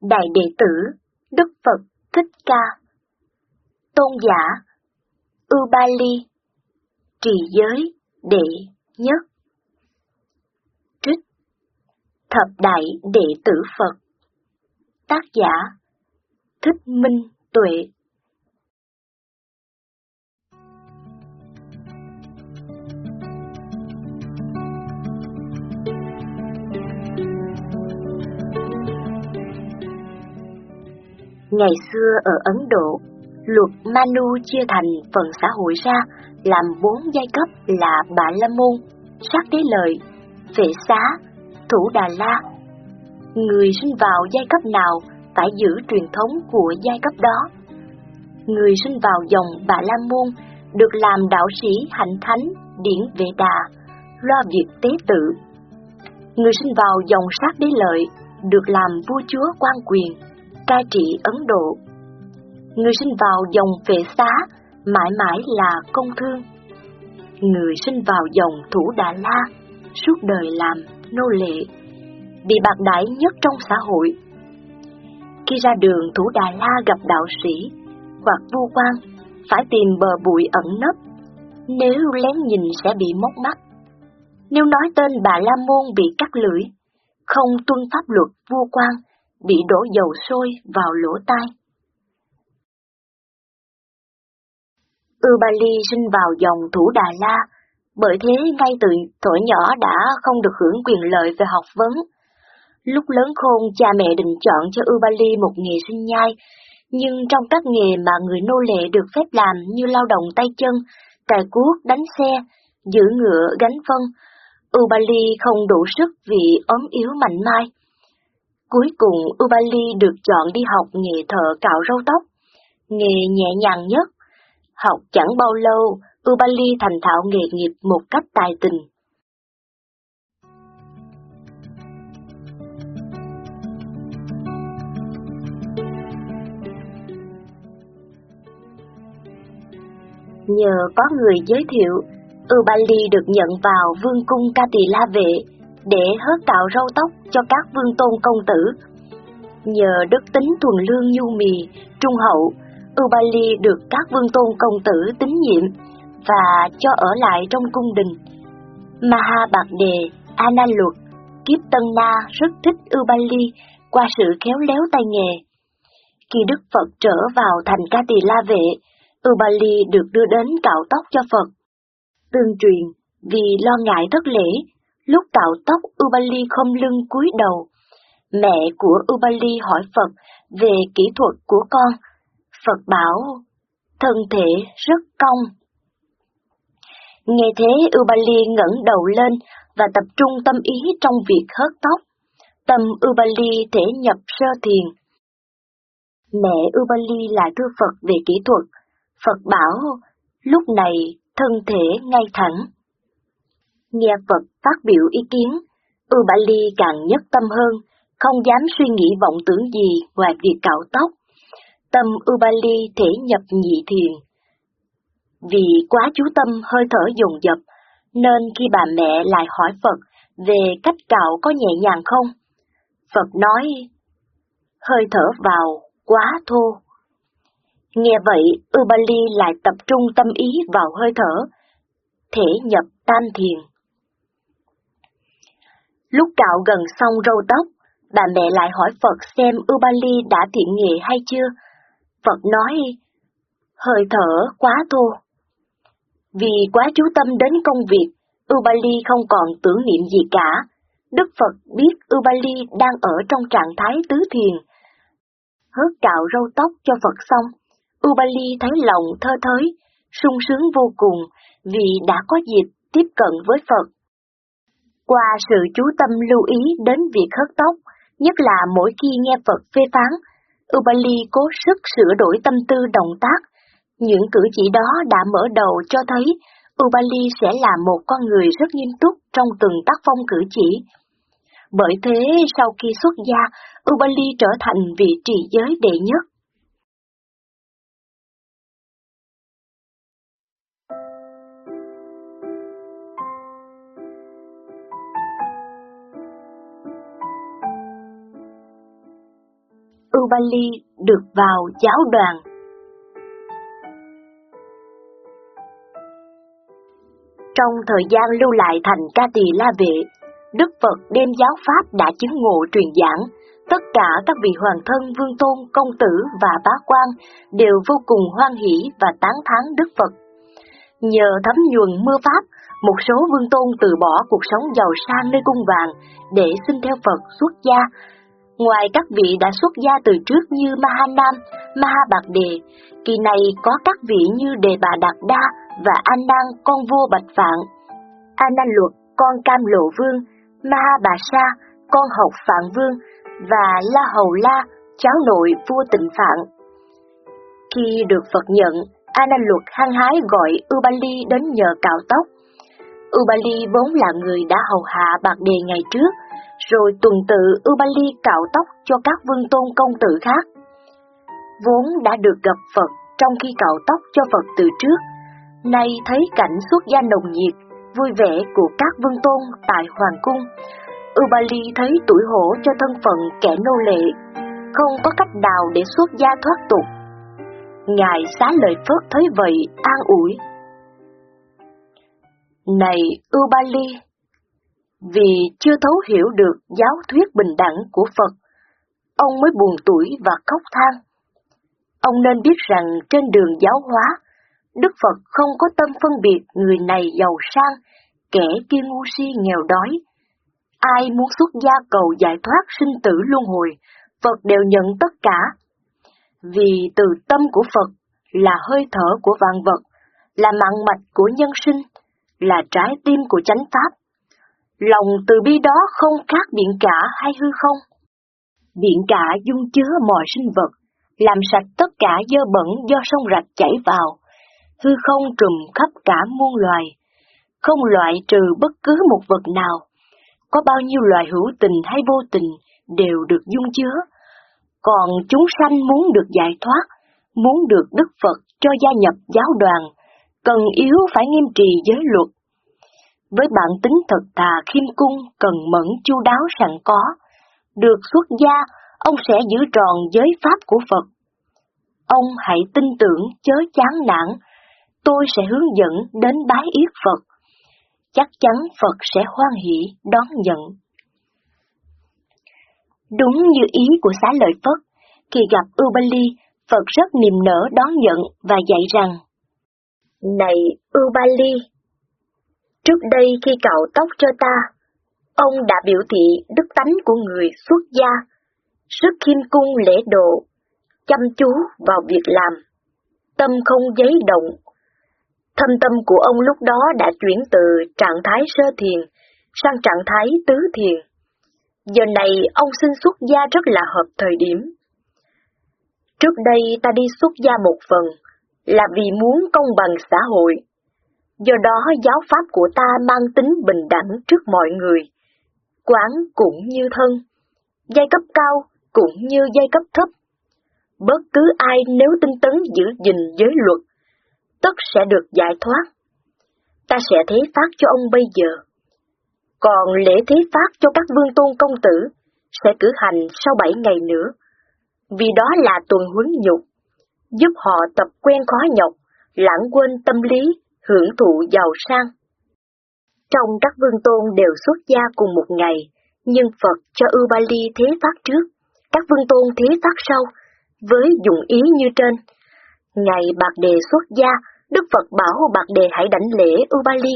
Đại đệ tử, Đức Phật Thích Ca. Tôn giả Ubali Trì giới, đệ nhất. Trích, Thập đại đệ tử Phật. Tác giả, Thích Minh Tuệ. Ngày xưa ở Ấn Độ, luật Manu chia thành phần xã hội ra làm bốn giai cấp là Bà La Môn, Sát Đế Lợi, Vệ Xá, Thủ Đà La. Người sinh vào giai cấp nào phải giữ truyền thống của giai cấp đó. Người sinh vào dòng Bà La Môn được làm đạo sĩ hạnh thánh điển vệ đà, lo việc tế tự. Người sinh vào dòng sát đế lợi được làm vua chúa quan quyền, cai trị Ấn Độ. Người sinh vào dòng vệ xá mãi mãi là công thương. Người sinh vào dòng thủ Đà La suốt đời làm nô lệ, bị bạc đãi nhất trong xã hội. Khi ra đường thủ Đà La gặp đạo sĩ hoặc vua quan, phải tìm bờ bụi ẩn nấp, nếu lén nhìn sẽ bị móc mắt. Nếu nói tên bà La Môn bị cắt lưỡi, không tuân pháp luật vua quan, bị đổ dầu sôi vào lỗ tai. Ubali sinh vào dòng thủ Đà La, bởi thế ngay từ tuổi nhỏ đã không được hưởng quyền lợi về học vấn. Lúc lớn khôn, cha mẹ định chọn cho Ubali một nghề sinh nhai, nhưng trong các nghề mà người nô lệ được phép làm như lao động tay chân, cài cuốc, đánh xe, giữ ngựa, gánh phân, Ubali không đủ sức vì ốm yếu mạnh mai. Cuối cùng Ubali được chọn đi học nghề thợ cạo râu tóc, nghề nhẹ nhàng nhất. Học chẳng bao lâu, Ubali thành thạo nghề nghiệp một cách tài tình. Nhờ có người giới thiệu, Ubali được nhận vào vương cung Katila Vệ để hớt cạo râu tóc cho các vương tôn công tử. Nhờ đức tính thuần lương nhu mì, trung hậu, Ubali được các vương tôn công tử tín nhiệm và cho ở lại trong cung đình. Maha Bạc Đề, Ana Luật, Kiếp Tân Na rất thích Ubali qua sự khéo léo tay nghề. Khi Đức Phật trở vào thành Ca Tỳ La Vệ, Ubali được đưa đến cạo tóc cho Phật. Tương truyền, vì lo ngại thất lễ, lúc cạo tóc Ubali không lưng cúi đầu. Mẹ của Ubali hỏi Phật về kỹ thuật của con. Phật bảo, thân thể rất cong. Nghe thế Ubali ngẩng đầu lên và tập trung tâm ý trong việc hớt tóc. Tâm Ubali thể nhập sơ thiền. Mẹ Ubali lại thưa Phật về kỹ thuật. Phật bảo, lúc này thân thể ngay thẳng. Nghe Phật phát biểu ý kiến, Ubali càng nhất tâm hơn, không dám suy nghĩ vọng tưởng gì ngoài việc cạo tóc. Tâm Ubali thể nhập nhị thiền. Vì quá chú tâm hơi thở dồn dập, nên khi bà mẹ lại hỏi Phật về cách cạo có nhẹ nhàng không, Phật nói, hơi thở vào quá thô. Nghe vậy, Ubali lại tập trung tâm ý vào hơi thở, thể nhập tam thiền. Lúc cạo gần xong râu tóc, bà mẹ lại hỏi Phật xem Ubali đã thiện nghệ hay chưa. Phật nói, hơi thở quá thô. Vì quá chú tâm đến công việc, Ubali không còn tưởng niệm gì cả. Đức Phật biết Ubali đang ở trong trạng thái tứ thiền. Hớt cạo râu tóc cho Phật xong, Ubali thấy lòng thơ thới, sung sướng vô cùng vì đã có dịp tiếp cận với Phật. Qua sự chú tâm lưu ý đến việc hớt tóc, nhất là mỗi khi nghe Phật phê phán, Ubali cố sức sửa đổi tâm tư động tác. Những cử chỉ đó đã mở đầu cho thấy Ubali sẽ là một con người rất nghiêm túc trong từng tác phong cử chỉ. Bởi thế, sau khi xuất gia, Ubali trở thành vị trì giới đệ nhất. Bali được vào giáo đoàn. Trong thời gian lưu lại thành ca tỳ la vệ, Đức Phật đem giáo Pháp đã chứng ngộ truyền giảng, tất cả các vị hoàng thân vương tôn, công tử và bá quan đều vô cùng hoan hỷ và tán thán Đức Phật. Nhờ thấm nhuần mưa Pháp, một số vương tôn từ bỏ cuộc sống giàu sang nơi cung vàng để xin theo Phật xuất gia. Ngoài các vị đã xuất gia từ trước như Mahanam, Mahabạc Đề, kỳ này có các vị như Đề Bà Đạt Đa và An con vua Bạch Phạn, An Nan Luật con Cam Lộ Vương, Maha Bà Sa con hậu Phạn Vương và La Hầu La cháu nội vua Tịnh Phạn. Khi được Phật nhận, An Nan Luật hăng hái gọi Ubali đến nhờ cạo tóc. Ubali vốn là người đã hầu hạ bạc đề ngày trước, rồi tuần tự Ubali cạo tóc cho các vương tôn công tử khác. Vốn đã được gặp Phật trong khi cạo tóc cho Phật từ trước, nay thấy cảnh xuất gia nồng nhiệt, vui vẻ của các vương tôn tại Hoàng cung. Ubali thấy tuổi hổ cho thân phận kẻ nô lệ, không có cách nào để xuất gia thoát tục. Ngài xá lời Phất thấy vậy an ủi. Này Ubali, vì chưa thấu hiểu được giáo thuyết bình đẳng của Phật, ông mới buồn tuổi và khóc than. Ông nên biết rằng trên đường giáo hóa, Đức Phật không có tâm phân biệt người này giàu sang, kẻ kia ngu si nghèo đói. Ai muốn xuất gia cầu giải thoát sinh tử luân hồi, Phật đều nhận tất cả. Vì từ tâm của Phật là hơi thở của vạn vật, là mạng mạch của nhân sinh, là trái tim của chánh pháp. Lòng từ bi đó không khác biển cả hay hư không? Biển cả dung chứa mọi sinh vật, làm sạch tất cả dơ bẩn do sông rạch chảy vào, hư không trùm khắp cả muôn loài, không loại trừ bất cứ một vật nào. Có bao nhiêu loài hữu tình hay vô tình đều được dung chứa, còn chúng sanh muốn được giải thoát, muốn được Đức Phật cho gia nhập giáo đoàn, cần yếu phải nghiêm trì giới luật. Với bản tính thật thà khiêm cung, cần mẫn chu đáo sẵn có, được xuất gia, ông sẽ giữ tròn giới pháp của Phật. Ông hãy tin tưởng chớ chán nản, tôi sẽ hướng dẫn đến bái yết Phật. Chắc chắn Phật sẽ hoan hỷ đón nhận. Đúng như ý của xá lợi Phất, khi gặp Ubali, Phật rất niềm nở đón nhận và dạy rằng Này Ubali, trước đây khi cạo tóc cho ta, ông đã biểu thị đức tánh của người xuất gia, sức khiêm cung lễ độ, chăm chú vào việc làm, tâm không giấy động. Thâm tâm của ông lúc đó đã chuyển từ trạng thái sơ thiền sang trạng thái tứ thiền. Giờ này ông xin xuất gia rất là hợp thời điểm. Trước đây ta đi xuất gia một phần là vì muốn công bằng xã hội. Do đó giáo pháp của ta mang tính bình đẳng trước mọi người. Quán cũng như thân, giai cấp cao cũng như giai cấp thấp. Bất cứ ai nếu tinh tấn giữ gìn giới luật, tất sẽ được giải thoát. Ta sẽ thế phát cho ông bây giờ. Còn lễ thế phát cho các vương tôn công tử sẽ cử hành sau bảy ngày nữa vì đó là tuần huấn nhục, giúp họ tập quen khó nhọc, lãng quên tâm lý, hưởng thụ giàu sang. Trong các vương tôn đều xuất gia cùng một ngày, nhưng Phật cho Ubali thế phát trước, các vương tôn thế phát sau, với dụng ý như trên. Ngày Bạc Đề xuất gia, Đức Phật bảo Bạc Đề hãy đảnh lễ Ubali,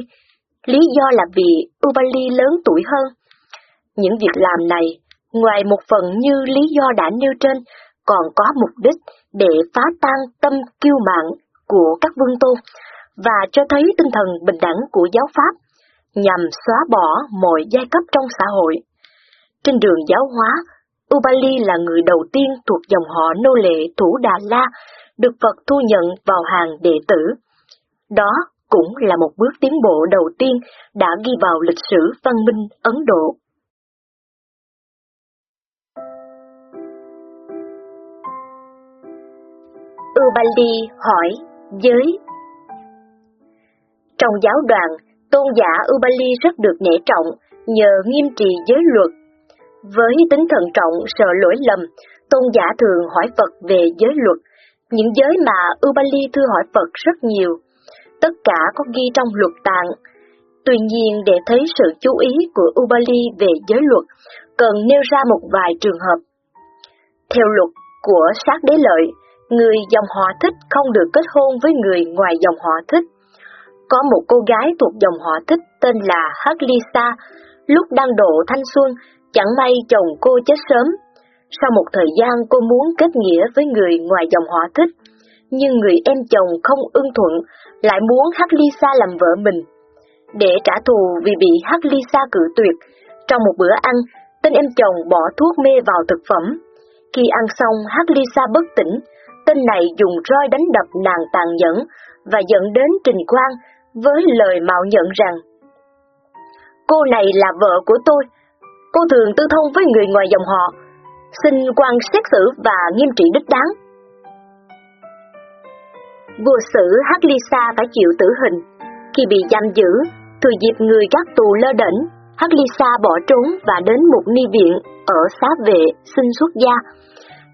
lý do là vì Ubali lớn tuổi hơn. Những việc làm này Ngoài một phần như lý do đã nêu trên, còn có mục đích để phá tan tâm kiêu mạn của các vương tôn và cho thấy tinh thần bình đẳng của giáo pháp nhằm xóa bỏ mọi giai cấp trong xã hội. Trên đường giáo hóa, Ubali là người đầu tiên thuộc dòng họ nô lệ Thủ Đà La được Phật thu nhận vào hàng đệ tử. Đó cũng là một bước tiến bộ đầu tiên đã ghi vào lịch sử văn minh Ấn Độ. Ubali hỏi, giới. Trong giáo đoàn, tôn giả Ubali rất được nể trọng nhờ nghiêm trì giới luật. Với tính thận trọng sợ lỗi lầm, tôn giả thường hỏi Phật về giới luật, những giới mà Ubali thưa hỏi Phật rất nhiều. Tất cả có ghi trong luật tạng. Tuy nhiên để thấy sự chú ý của Ubali về giới luật, cần nêu ra một vài trường hợp. Theo luật của sát đế lợi, người dòng họ thích không được kết hôn với người ngoài dòng họ thích. Có một cô gái thuộc dòng họ thích tên là Hắc Lisa, lúc đang độ thanh xuân, chẳng may chồng cô chết sớm. Sau một thời gian cô muốn kết nghĩa với người ngoài dòng họ thích, nhưng người em chồng không ưng thuận, lại muốn Hắc Lisa làm vợ mình. Để trả thù vì bị Hắc Lisa cự tuyệt, trong một bữa ăn, tên em chồng bỏ thuốc mê vào thực phẩm. Khi ăn xong, Hắc Lisa bất tỉnh, tên này dùng roi đánh đập nàng tàn nhẫn và dẫn đến Trình Quang với lời mạo nhận rằng Cô này là vợ của tôi, cô thường tư thông với người ngoài dòng họ, xin quan xét xử và nghiêm trị đích đáng. Vua sử Hát Lisa phải chịu tử hình. Khi bị giam giữ, thừa dịp người các tù lơ đỉnh, Hát Lisa bỏ trốn và đến một ni viện ở xá vệ xin xuất gia.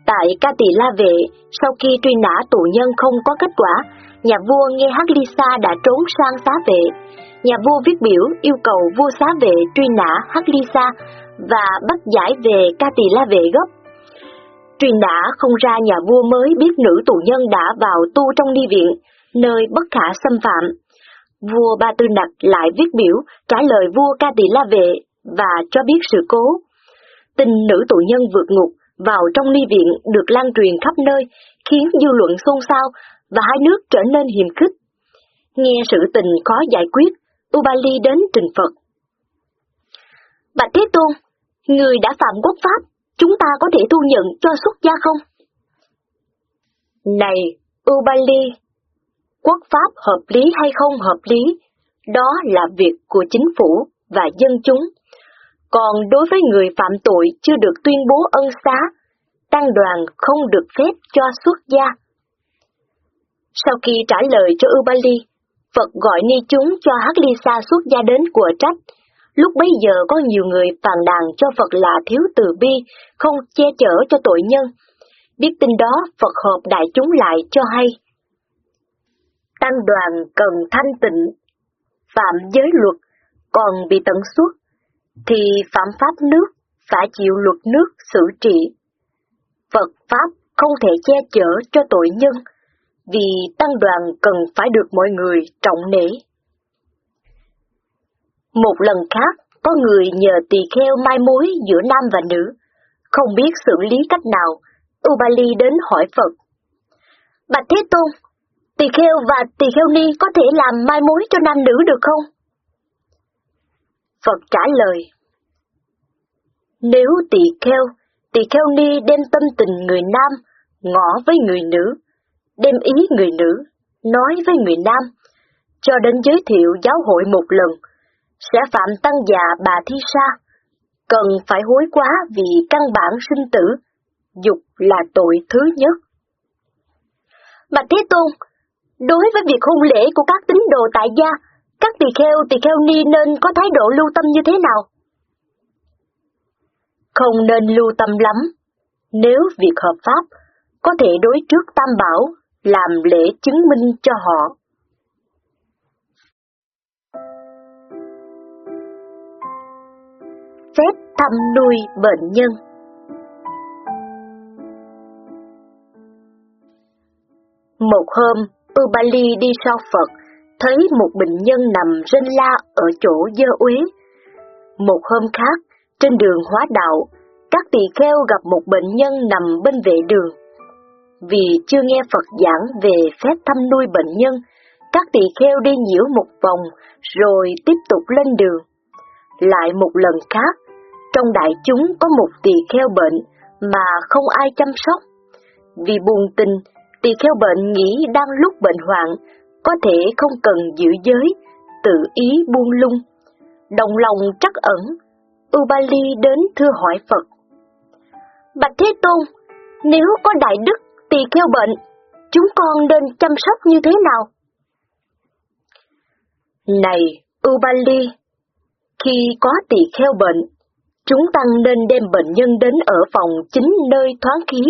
Tại Ca Tỳ La Vệ, sau khi truy nã tù nhân không có kết quả, nhà vua nghe hát Lisa đã trốn sang xá vệ. Nhà vua viết biểu yêu cầu vua xá vệ truy nã hát Lisa và bắt giải về Ca Tỳ La Vệ gốc. Truy nã không ra nhà vua mới biết nữ tù nhân đã vào tu trong ni viện, nơi bất khả xâm phạm. Vua Ba Tư Nặc lại viết biểu trả lời vua Ca Tỳ La Vệ và cho biết sự cố. Tin nữ tù nhân vượt ngục vào trong ni viện được lan truyền khắp nơi, khiến dư luận xôn xao và hai nước trở nên hiềm khích. Nghe sự tình khó giải quyết, Ubali đến trình Phật. Bạch Thế Tôn, người đã phạm quốc pháp, chúng ta có thể thu nhận cho xuất gia không? Này, Ubali, quốc pháp hợp lý hay không hợp lý, đó là việc của chính phủ và dân chúng. Còn đối với người phạm tội chưa được tuyên bố ân xá, tăng đoàn không được phép cho xuất gia. Sau khi trả lời cho Ubali, Phật gọi ni chúng cho Hắc Ly Sa xuất gia đến của trách. Lúc bấy giờ có nhiều người phàn đàn cho Phật là thiếu từ bi, không che chở cho tội nhân. Biết tin đó, Phật họp đại chúng lại cho hay. Tăng đoàn cần thanh tịnh, phạm giới luật, còn bị tận suốt, thì phạm pháp nước phải chịu luật nước xử trị. Phật Pháp không thể che chở cho tội nhân, vì tăng đoàn cần phải được mọi người trọng nể. Một lần khác, có người nhờ tỳ kheo mai mối giữa nam và nữ, không biết xử lý cách nào, Ubali đến hỏi Phật. Bạch Thế Tôn, tỳ kheo và tỳ kheo ni có thể làm mai mối cho nam nữ được không? Phật trả lời. Nếu tỳ kheo, tỳ kheo ni đem tâm tình người nam, ngõ với người nữ, đem ý người nữ, nói với người nam, cho đến giới thiệu giáo hội một lần, sẽ phạm tăng già bà thi sa, cần phải hối quá vì căn bản sinh tử, dục là tội thứ nhất. Bạch Thế Tôn, đối với việc hôn lễ của các tín đồ tại gia, các tỳ kheo tỳ kheo ni nên có thái độ lưu tâm như thế nào? Không nên lưu tâm lắm, nếu việc hợp pháp có thể đối trước tam bảo làm lễ chứng minh cho họ. Phép thăm nuôi bệnh nhân Một hôm, Ubali đi sau Phật, thấy một bệnh nhân nằm rên la ở chỗ dơ uế. Một hôm khác, trên đường hóa đạo, các tỳ kheo gặp một bệnh nhân nằm bên vệ đường vì chưa nghe Phật giảng về phép thăm nuôi bệnh nhân, các tỳ kheo đi nhiễu một vòng rồi tiếp tục lên đường. Lại một lần khác, trong đại chúng có một tỳ kheo bệnh mà không ai chăm sóc. Vì buồn tình, tỳ kheo bệnh nghĩ đang lúc bệnh hoạn, có thể không cần giữ giới, tự ý buông lung. Đồng lòng trắc ẩn, Ubali đến thưa hỏi Phật. Bạch Thế Tôn, nếu có đại đức tỳ kheo bệnh, chúng con nên chăm sóc như thế nào? Này, Ubali, khi có tỳ kheo bệnh, Chúng tăng nên đem bệnh nhân đến ở phòng chính nơi thoáng khí,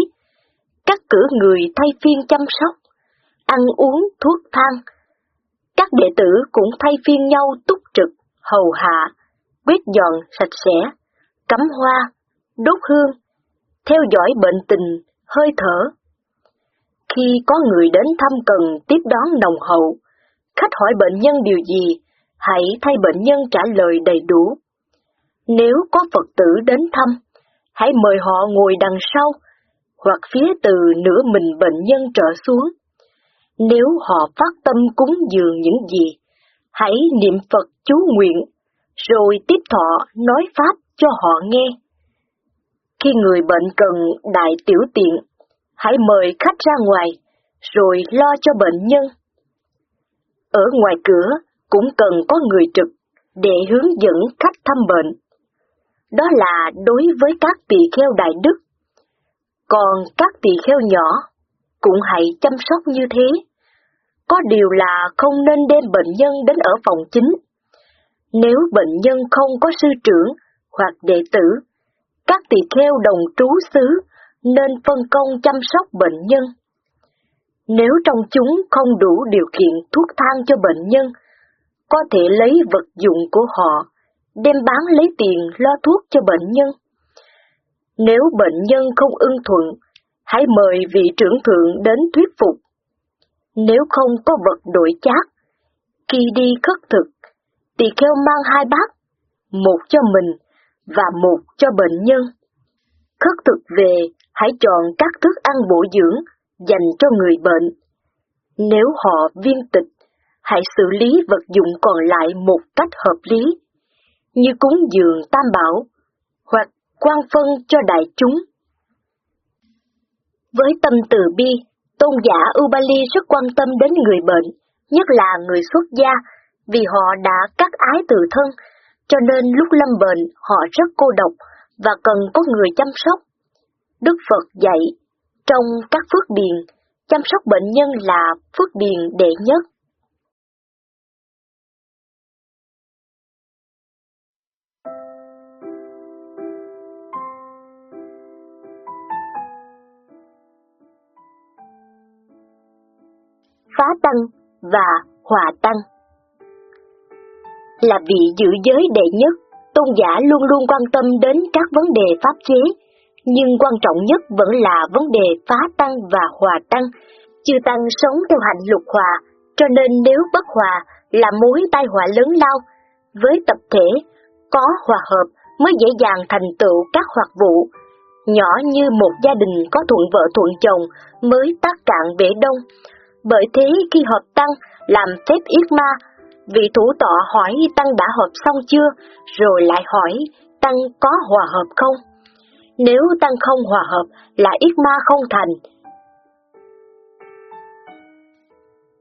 các cử người thay phiên chăm sóc, ăn uống thuốc thang. Các đệ tử cũng thay phiên nhau túc trực, hầu hạ, quét dọn sạch sẽ, cắm hoa, đốt hương, theo dõi bệnh tình, hơi thở. Khi có người đến thăm cần tiếp đón nồng hậu, khách hỏi bệnh nhân điều gì, hãy thay bệnh nhân trả lời đầy đủ. Nếu có Phật tử đến thăm, hãy mời họ ngồi đằng sau, hoặc phía từ nửa mình bệnh nhân trở xuống. Nếu họ phát tâm cúng dường những gì, hãy niệm Phật chú nguyện, rồi tiếp thọ nói Pháp cho họ nghe. Khi người bệnh cần đại tiểu tiện, hãy mời khách ra ngoài, rồi lo cho bệnh nhân. Ở ngoài cửa cũng cần có người trực để hướng dẫn khách thăm bệnh. Đó là đối với các tỳ kheo đại đức. Còn các tỳ kheo nhỏ cũng hãy chăm sóc như thế. Có điều là không nên đem bệnh nhân đến ở phòng chính. Nếu bệnh nhân không có sư trưởng hoặc đệ tử, các tỳ kheo đồng trú xứ nên phân công chăm sóc bệnh nhân. Nếu trong chúng không đủ điều kiện thuốc thang cho bệnh nhân, có thể lấy vật dụng của họ, đem bán lấy tiền lo thuốc cho bệnh nhân. Nếu bệnh nhân không ưng thuận, hãy mời vị trưởng thượng đến thuyết phục. Nếu không có vật đổi chác, khi đi khất thực, tỳ kheo mang hai bát, một cho mình và một cho bệnh nhân. Khất thực về, hãy chọn các thức ăn bổ dưỡng dành cho người bệnh. Nếu họ viên tịch, hãy xử lý vật dụng còn lại một cách hợp lý, như cúng dường tam bảo, hoặc quan phân cho đại chúng. Với tâm từ bi, tôn giả Ubali rất quan tâm đến người bệnh, nhất là người xuất gia, vì họ đã cắt ái từ thân, cho nên lúc lâm bệnh họ rất cô độc và cần có người chăm sóc. Đức Phật dạy, trong các phước điền, chăm sóc bệnh nhân là phước điền đệ nhất. Phá tăng và hòa tăng Là vị giữ giới đệ nhất, tôn giả luôn luôn quan tâm đến các vấn đề pháp chế, nhưng quan trọng nhất vẫn là vấn đề phá tăng và hòa tăng. Chư tăng sống theo hạnh lục hòa, cho nên nếu bất hòa là mối tai họa lớn lao. Với tập thể, có hòa hợp mới dễ dàng thành tựu các hoạt vụ. Nhỏ như một gia đình có thuận vợ thuận chồng mới tác cạn bể đông. Bởi thế khi hợp tăng làm phép yết ma, vị thủ tọa hỏi tăng đã hợp xong chưa, rồi lại hỏi tăng có hòa hợp không? Nếu tăng không hòa hợp là ít ma không thành.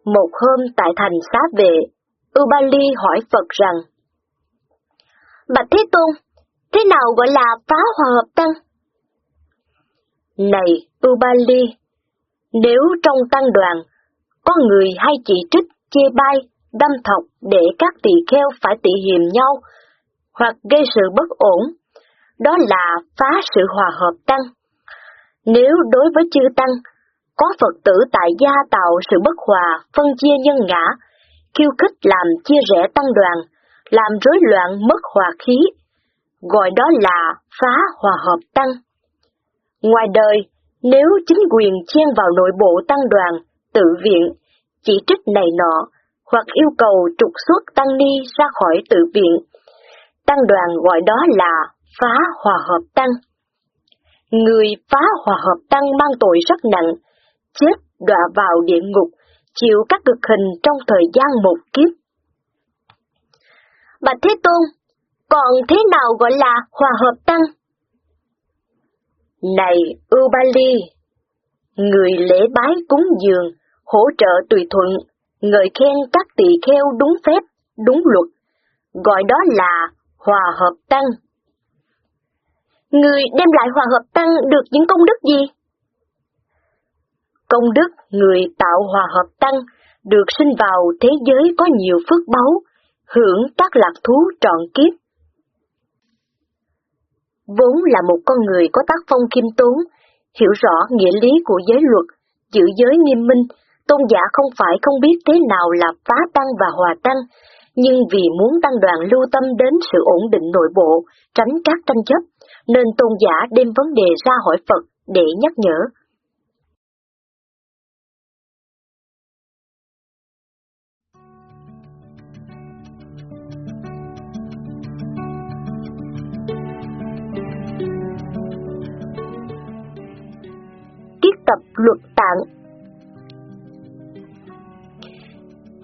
Một hôm tại thành xá vệ, Ubali hỏi Phật rằng, Bạch Thế Tôn, thế nào gọi là phá hòa hợp tăng? Này Ubali, nếu trong tăng đoàn, có người hay chỉ trích, chê bai, đâm thọc để các tỳ kheo phải tị hiềm nhau, hoặc gây sự bất ổn, đó là phá sự hòa hợp tăng. Nếu đối với chư tăng, có Phật tử tại gia tạo sự bất hòa, phân chia nhân ngã, khiêu khích làm chia rẽ tăng đoàn, làm rối loạn mất hòa khí, gọi đó là phá hòa hợp tăng. Ngoài đời, nếu chính quyền chen vào nội bộ tăng đoàn, tự viện, chỉ trích này nọ, hoặc yêu cầu trục xuất tăng ni ra khỏi tự viện, tăng đoàn gọi đó là phá hòa hợp tăng. Người phá hòa hợp tăng mang tội rất nặng, chết đọa vào địa ngục, chịu các cực hình trong thời gian một kiếp. Bạch Thế Tôn, còn thế nào gọi là hòa hợp tăng? Này Ubali, người lễ bái cúng dường, hỗ trợ tùy thuận, người khen các tỳ kheo đúng phép, đúng luật, gọi đó là hòa hợp tăng. Người đem lại hòa hợp tăng được những công đức gì? Công đức người tạo hòa hợp tăng được sinh vào thế giới có nhiều phước báu, hưởng các lạc thú trọn kiếp. vốn là một con người có tác phong kim tốn, hiểu rõ nghĩa lý của giới luật, giữ giới nghiêm minh, tôn giả không phải không biết thế nào là phá tăng và hòa tăng, nhưng vì muốn tăng đoàn lưu tâm đến sự ổn định nội bộ, tránh các tranh chấp, nên tôn giả đem vấn đề ra hỏi Phật để nhắc nhở. Tiết tập luật tạng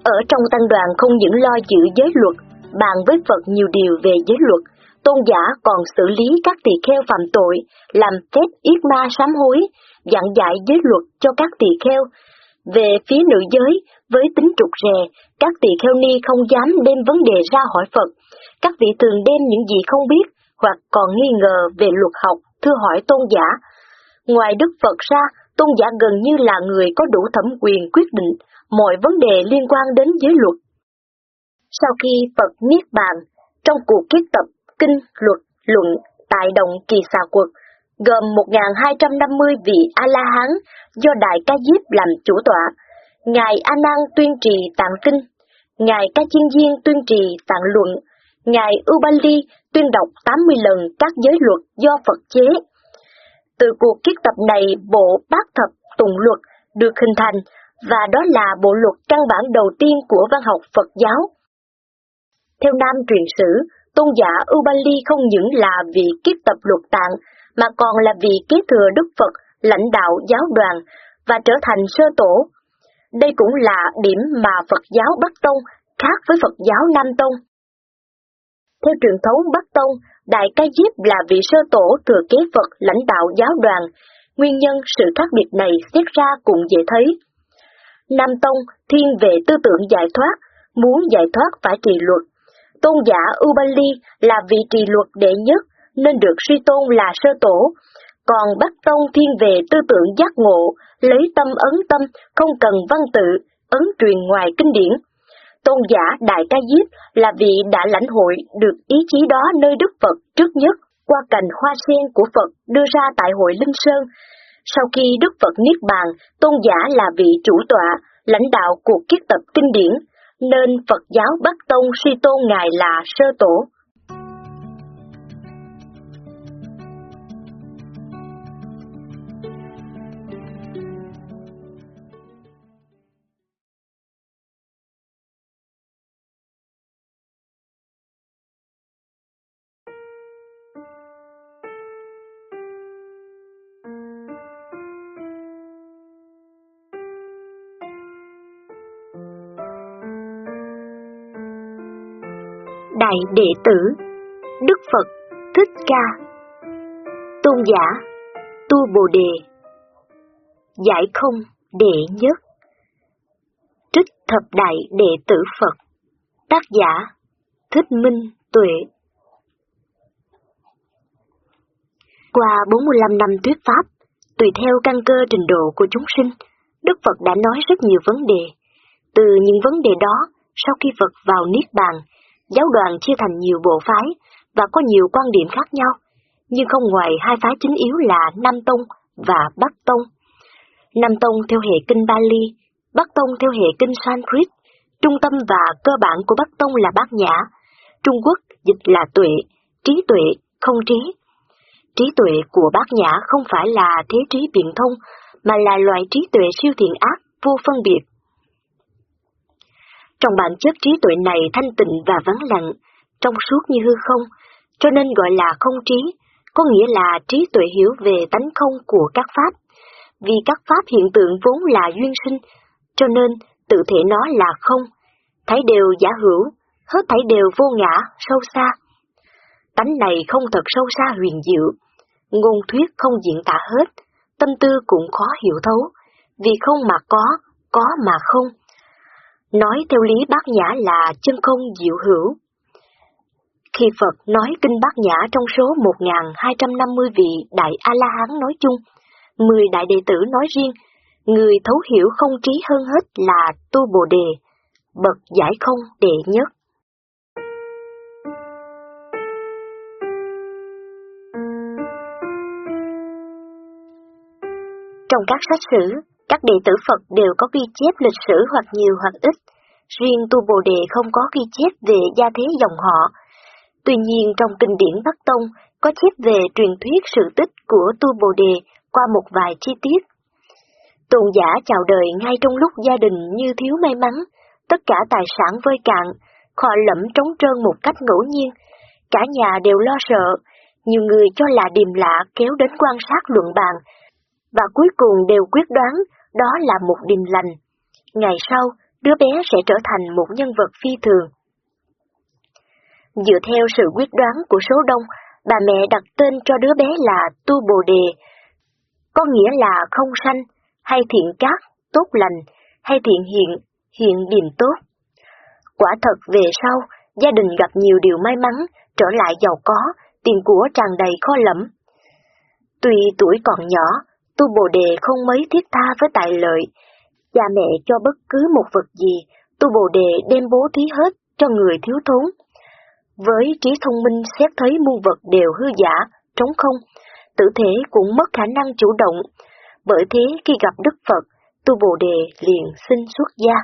Ở trong tăng đoàn không những lo giữ giới luật, bàn với Phật nhiều điều về giới luật, tôn giả còn xử lý các tỳ kheo phạm tội, làm phép yết ma sám hối, dặn dạy giới luật cho các tỳ kheo. Về phía nữ giới, với tính trục rè, các tỳ kheo ni không dám đem vấn đề ra hỏi Phật. Các vị thường đem những gì không biết hoặc còn nghi ngờ về luật học, thưa hỏi tôn giả. Ngoài Đức Phật ra, tôn giả gần như là người có đủ thẩm quyền quyết định mọi vấn đề liên quan đến giới luật. Sau khi Phật Niết Bàn, trong cuộc kiết tập Kinh Luật Luận tại Động Kỳ Xà Quật, gồm 1.250 vị A-la-hán do Đại Ca Diếp làm chủ tọa, Ngài A Nan tuyên trì tạng kinh, Ngài Ca Chiên Diên tuyên trì tạng luận, Ngài Ubali tuyên đọc 80 lần các giới luật do Phật chế. Từ cuộc kiết tập này, bộ bát thập tùng luật được hình thành và đó là bộ luật căn bản đầu tiên của văn học Phật giáo. Theo Nam truyền sử, tôn giả Ubali không những là vị kiếp tập luật tạng, mà còn là vị kế thừa Đức Phật, lãnh đạo giáo đoàn và trở thành sơ tổ. Đây cũng là điểm mà Phật giáo Bắc Tông khác với Phật giáo Nam Tông. Theo truyền thống Bắc Tông, Đại Ca Diếp là vị sơ tổ thừa kế Phật lãnh đạo giáo đoàn. Nguyên nhân sự khác biệt này xét ra cũng dễ thấy. Nam Tông thiên về tư tưởng giải thoát, muốn giải thoát phải trì luật. Tôn giả Ubali là vị trì luật đệ nhất, nên được suy tôn là sơ tổ. Còn Bắc Tông thiên về tư tưởng giác ngộ, lấy tâm ấn tâm, không cần văn tự, ấn truyền ngoài kinh điển. Tôn giả Đại Ca Diếp là vị đã lãnh hội được ý chí đó nơi Đức Phật trước nhất qua cành hoa sen của Phật đưa ra tại hội Linh Sơn, sau khi Đức Phật Niết Bàn, tôn giả là vị chủ tọa, lãnh đạo cuộc kiết tập kinh điển, nên Phật giáo Bắc Tông suy tôn Ngài là sơ tổ. Đại Đệ Tử Đức Phật Thích Ca. Tôn giả Tu Bồ Đề. Giải không đệ nhất. Trích thập đại đệ tử Phật. Tác giả Thích Minh Tuệ. Qua 45 năm thuyết Pháp, tùy theo căn cơ trình độ của chúng sinh, Đức Phật đã nói rất nhiều vấn đề. Từ những vấn đề đó, sau khi Phật vào Niết Bàn, giáo đoàn chia thành nhiều bộ phái và có nhiều quan điểm khác nhau, nhưng không ngoài hai phái chính yếu là Nam Tông và Bắc Tông. Nam Tông theo hệ kinh Bali, Bắc Tông theo hệ kinh Sanskrit, trung tâm và cơ bản của Bắc Tông là Bát Nhã, Trung Quốc dịch là tuệ, trí tuệ, không trí. Trí tuệ của Bát Nhã không phải là thế trí biện thông, mà là loại trí tuệ siêu thiện ác, vô phân biệt, trong bản chất trí tuệ này thanh tịnh và vắng lặng, trong suốt như hư không, cho nên gọi là không trí, có nghĩa là trí tuệ hiểu về tánh không của các pháp. Vì các pháp hiện tượng vốn là duyên sinh, cho nên tự thể nó là không, thấy đều giả hữu, hết thấy đều vô ngã, sâu xa. Tánh này không thật sâu xa huyền diệu, ngôn thuyết không diễn tả hết, tâm tư cũng khó hiểu thấu, vì không mà có, có mà không, nói theo lý bác nhã là chân không diệu hữu. Khi Phật nói kinh bát nhã trong số 1.250 vị Đại A-La-Hán nói chung, 10 Đại Đệ Tử nói riêng, người thấu hiểu không trí hơn hết là Tu Bồ Đề, bậc giải không đệ nhất. Trong các sách sử, các đệ tử Phật đều có ghi chép lịch sử hoặc nhiều hoặc ít, riêng tu Bồ Đề không có ghi chép về gia thế dòng họ. Tuy nhiên trong kinh điển Bắc Tông có chép về truyền thuyết sự tích của tu Bồ Đề qua một vài chi tiết. Tôn giả chào đời ngay trong lúc gia đình như thiếu may mắn, tất cả tài sản vơi cạn, kho lẫm trống trơn một cách ngẫu nhiên. Cả nhà đều lo sợ, nhiều người cho là điềm lạ kéo đến quan sát luận bàn, và cuối cùng đều quyết đoán đó là một điềm lành. Ngày sau, đứa bé sẽ trở thành một nhân vật phi thường. Dựa theo sự quyết đoán của số đông, bà mẹ đặt tên cho đứa bé là Tu Bồ Đề, có nghĩa là không sanh, hay thiện cát, tốt lành, hay thiện hiện, hiện điềm tốt. Quả thật về sau, gia đình gặp nhiều điều may mắn, trở lại giàu có, tiền của tràn đầy kho lẫm. Tuy tuổi còn nhỏ, tu bồ đề không mấy thiết tha với tài lợi, cha mẹ cho bất cứ một vật gì, tu bồ đề đem bố thí hết cho người thiếu thốn. Với trí thông minh xét thấy muôn vật đều hư giả, trống không, tử thể cũng mất khả năng chủ động, bởi thế khi gặp Đức Phật, tu bồ đề liền xin xuất gia.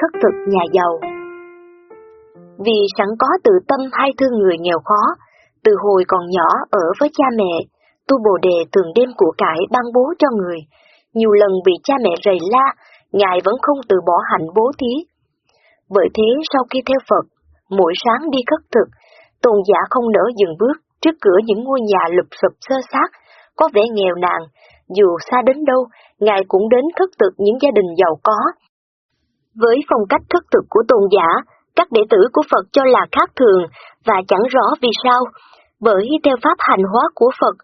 Khất thực nhà giàu. Vì sẵn có tự tâm hay thương người nghèo khó, từ hồi còn nhỏ ở với cha mẹ, tu bồ đề thường đem của cải ban bố cho người. Nhiều lần bị cha mẹ rầy la, Ngài vẫn không từ bỏ hạnh bố thí. Bởi thế sau khi theo Phật, mỗi sáng đi khất thực, tôn giả không nỡ dừng bước trước cửa những ngôi nhà lụp sụp sơ sát, có vẻ nghèo nàn, dù xa đến đâu, Ngài cũng đến khất thực những gia đình giàu có, với phong cách thất thực của tôn giả, các đệ tử của Phật cho là khác thường và chẳng rõ vì sao, bởi theo pháp hành hóa của Phật,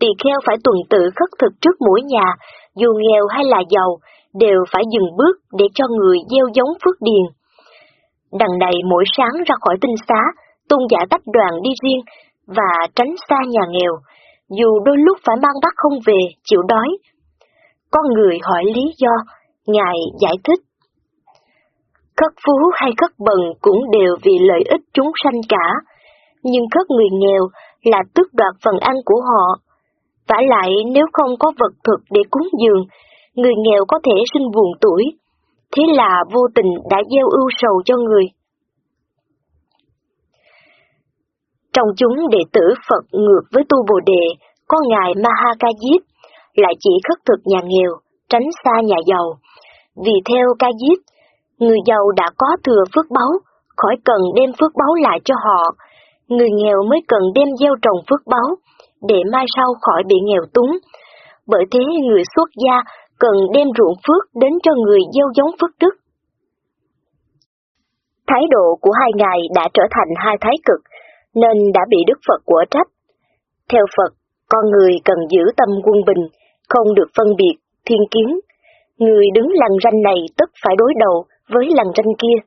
tỳ kheo phải tuần tự khất thực trước mỗi nhà, dù nghèo hay là giàu, đều phải dừng bước để cho người gieo giống phước điền. Đằng này mỗi sáng ra khỏi tinh xá, tôn giả tách đoàn đi riêng và tránh xa nhà nghèo, dù đôi lúc phải mang bát không về, chịu đói. Có người hỏi lý do, Ngài giải thích khất phú hay khất bần cũng đều vì lợi ích chúng sanh cả, nhưng khất người nghèo là tước đoạt phần ăn của họ. vả lại nếu không có vật thực để cúng dường, người nghèo có thể sinh buồn tuổi, thế là vô tình đã gieo ưu sầu cho người. Trong chúng đệ tử Phật ngược với tu Bồ Đề, có Ngài Mahakajip, lại chỉ khất thực nhà nghèo, tránh xa nhà giàu. Vì theo Kajip, Người giàu đã có thừa phước báu, khỏi cần đem phước báu lại cho họ. Người nghèo mới cần đem gieo trồng phước báu, để mai sau khỏi bị nghèo túng. Bởi thế người xuất gia cần đem ruộng phước đến cho người gieo giống phước đức. Thái độ của hai ngài đã trở thành hai thái cực, nên đã bị Đức Phật của trách. Theo Phật, con người cần giữ tâm quân bình, không được phân biệt, thiên kiến. Người đứng lằn ranh này tức phải đối đầu, với lần tranh kia.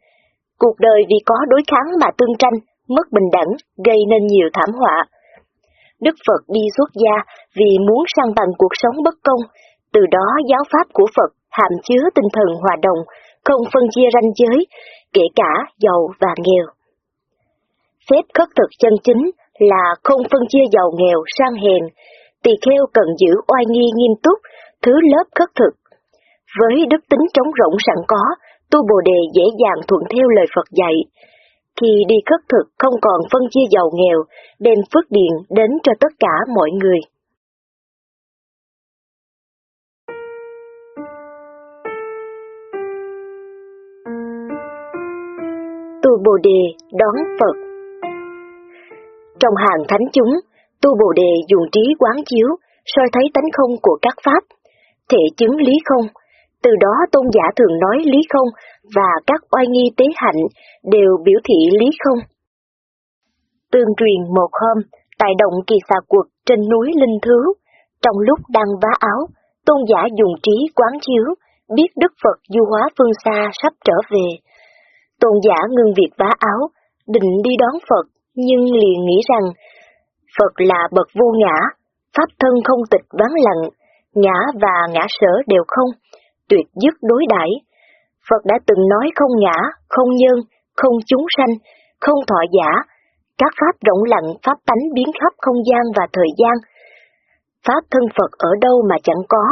Cuộc đời vì có đối kháng mà tương tranh, mất bình đẳng, gây nên nhiều thảm họa. Đức Phật đi xuất gia vì muốn sang bằng cuộc sống bất công, từ đó giáo pháp của Phật hàm chứa tinh thần hòa đồng, không phân chia ranh giới, kể cả giàu và nghèo. Phép khất thực chân chính là không phân chia giàu nghèo sang hèn, tỳ kheo cần giữ oai nghi nghiêm túc, thứ lớp khất thực. Với đức tính trống rỗng sẵn có, tu bồ đề dễ dàng thuận theo lời Phật dạy. Khi đi khất thực không còn phân chia giàu nghèo, đem phước điền đến cho tất cả mọi người. Tu Bồ Đề đón Phật Trong hàng thánh chúng, Tu Bồ Đề dùng trí quán chiếu, soi thấy tánh không của các pháp, thể chứng lý không, từ đó tôn giả thường nói lý không và các oai nghi tế hạnh đều biểu thị lý không. Tương truyền một hôm, tại động kỳ xà quật trên núi Linh Thứ, trong lúc đang vá áo, tôn giả dùng trí quán chiếu, biết Đức Phật du hóa phương xa sắp trở về. Tôn giả ngưng việc vá áo, định đi đón Phật, nhưng liền nghĩ rằng, Phật là bậc vô ngã, pháp thân không tịch vắng lặng, ngã và ngã sở đều không, tuyệt dứt đối đãi Phật đã từng nói không ngã, không nhân, không chúng sanh, không thọ giả, các pháp rộng lặng, pháp tánh biến khắp không gian và thời gian. Pháp thân Phật ở đâu mà chẳng có,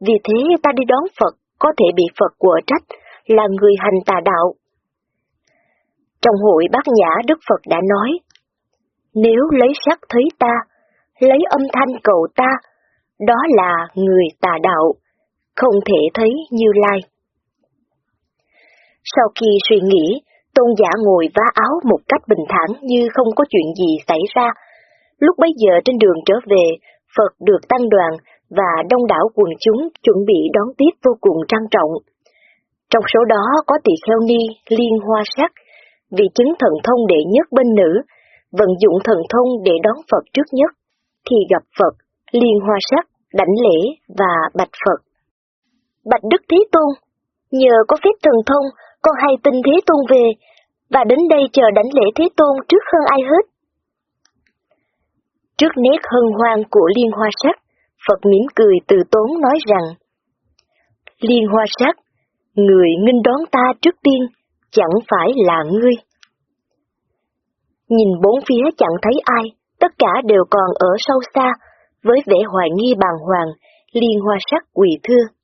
vì thế ta đi đón Phật có thể bị Phật quở trách, là người hành tà đạo. Trong hội bát nhã Đức Phật đã nói, nếu lấy sắc thấy ta, lấy âm thanh cầu ta, đó là người tà đạo, không thể thấy như lai. Sau khi suy nghĩ, tôn giả ngồi vá áo một cách bình thản như không có chuyện gì xảy ra. Lúc bấy giờ trên đường trở về, Phật được tăng đoàn và đông đảo quần chúng chuẩn bị đón tiếp vô cùng trang trọng. Trong số đó có tỳ kheo ni liên hoa sắc, vị chứng thần thông đệ nhất bên nữ, vận dụng thần thông để đón Phật trước nhất, thì gặp Phật, liên hoa sắc, đảnh lễ và bạch Phật. Bạch Đức Thế Tôn, nhờ có phép thần thông, con hay tin Thế Tôn về, và đến đây chờ đánh lễ Thế Tôn trước hơn ai hết. Trước nét hân hoan của liên hoa sắc, Phật mỉm cười từ tốn nói rằng, Liên hoa sắc, người nghinh đón ta trước tiên, chẳng phải là ngươi. Nhìn bốn phía chẳng thấy ai, tất cả đều còn ở sâu xa, với vẻ hoài nghi bàng hoàng, liên hoa sắc quỳ thưa.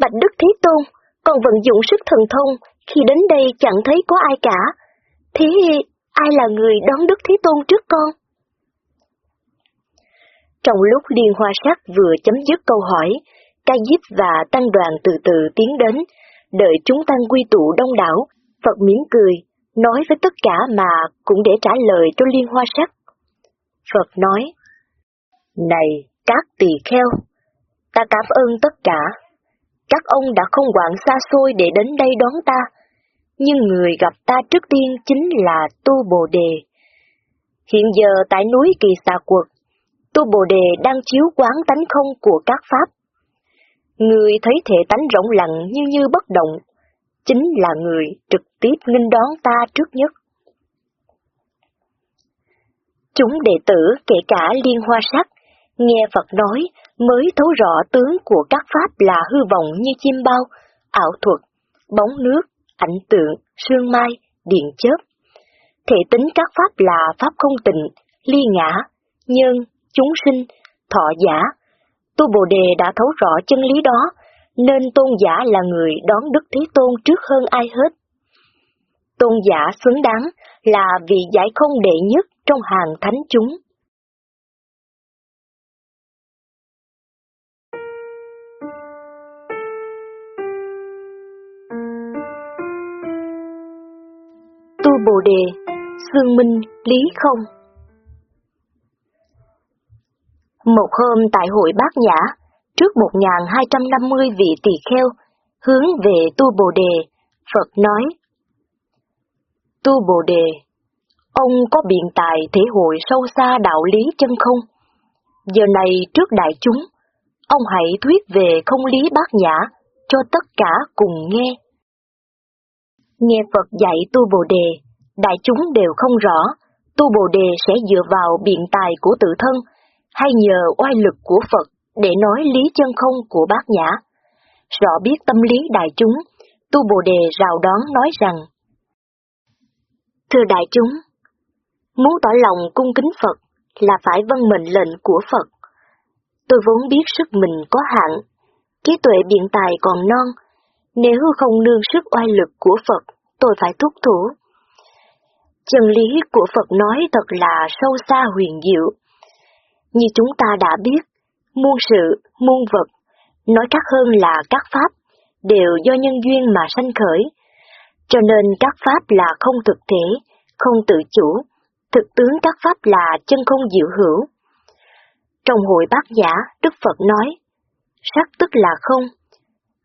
Bạch Đức Thế Tôn, còn vận dụng sức thần thông, khi đến đây chẳng thấy có ai cả. Thế ai là người đón Đức Thế Tôn trước con? Trong lúc Liên Hoa Sắc vừa chấm dứt câu hỏi, ca diếp và tăng đoàn từ từ tiến đến, đợi chúng tăng quy tụ đông đảo, Phật mỉm cười, nói với tất cả mà cũng để trả lời cho Liên Hoa Sắc. Phật nói, Này, các tỳ kheo, ta cảm ơn tất cả. Các ông đã không quản xa xôi để đến đây đón ta, nhưng người gặp ta trước tiên chính là Tu Bồ Đề. Hiện giờ tại núi Kỳ Xà Quật, Tu Bồ Đề đang chiếu quán tánh không của các pháp. Người thấy thể tánh rộng lặng như như bất động, chính là người trực tiếp nghênh đón ta trước nhất. Chúng đệ tử kể cả liên hoa sắc, nghe Phật nói mới thấu rõ tướng của các pháp là hư vọng như chim bao, ảo thuật, bóng nước, ảnh tượng, sương mai, điện chớp. Thể tính các pháp là pháp không tịnh, ly ngã, nhân, chúng sinh, thọ giả. Tu Bồ Đề đã thấu rõ chân lý đó, nên tôn giả là người đón Đức Thế Tôn trước hơn ai hết. Tôn giả xứng đáng là vị giải không đệ nhất trong hàng thánh chúng. Tu Bồ Đề, Sương Minh, Lý Không Một hôm tại hội bát nhã, trước 1250 vị tỳ kheo, hướng về Tu Bồ Đề, Phật nói Tu Bồ Đề, ông có biện tài thể hội sâu xa đạo lý chân không? Giờ này trước đại chúng, ông hãy thuyết về không lý bát nhã cho tất cả cùng nghe. Nghe Phật dạy tu Bồ Đề, đại chúng đều không rõ, tu Bồ Đề sẽ dựa vào biện tài của tự thân, hay nhờ oai lực của Phật để nói lý chân không của bát nhã. Rõ biết tâm lý đại chúng, tu Bồ Đề rào đón nói rằng, Thưa đại chúng, muốn tỏ lòng cung kính Phật là phải vâng mệnh lệnh của Phật. Tôi vốn biết sức mình có hạn, trí tuệ biện tài còn non, nếu không nương sức oai lực của Phật, tôi phải thúc thủ. Chân lý của Phật nói thật là sâu xa huyền diệu. Như chúng ta đã biết, muôn sự, muôn vật, nói khác hơn là các pháp, đều do nhân duyên mà sanh khởi. Cho nên các pháp là không thực thể, không tự chủ, thực tướng các pháp là chân không diệu hữu. Trong hội bát giả, Đức Phật nói, sắc tức là không,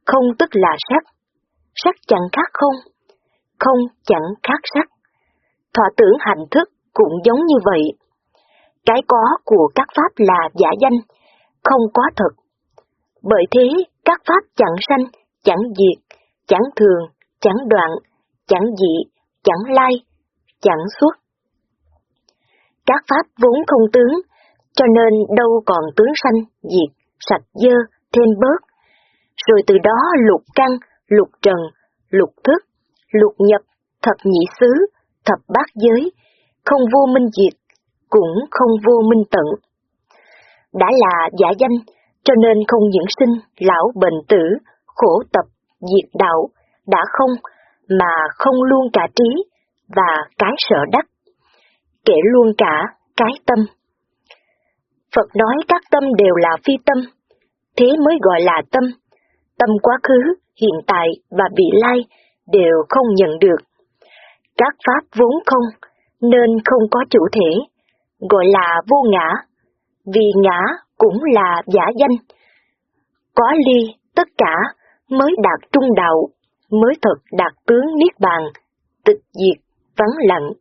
không tức là sắc, sắc chẳng khác không, không chẳng khác sắc. Thọ tưởng hành thức cũng giống như vậy. Cái có của các pháp là giả danh, không có thật. Bởi thế, các pháp chẳng sanh, chẳng diệt, chẳng thường, chẳng đoạn, chẳng dị, chẳng lai, chẳng xuất. Các pháp vốn không tướng, cho nên đâu còn tướng sanh, diệt, sạch dơ, thêm bớt. Rồi từ đó lục căn, lục trần, lục thức, lục nhập, thập nhị xứ, thập bát giới, không vô minh diệt, cũng không vô minh tận. Đã là giả danh, cho nên không những sinh, lão bệnh tử, khổ tập, diệt đạo, đã không, mà không luôn cả trí, và cái sợ đắc. Kể luôn cả cái tâm. Phật nói các tâm đều là phi tâm, thế mới gọi là tâm. Tâm quá khứ, hiện tại và vị lai đều không nhận được. Các pháp vốn không, nên không có chủ thể, gọi là vô ngã, vì ngã cũng là giả danh. Có ly tất cả mới đạt trung đạo, mới thật đạt tướng niết bàn, tịch diệt, vắng lặng.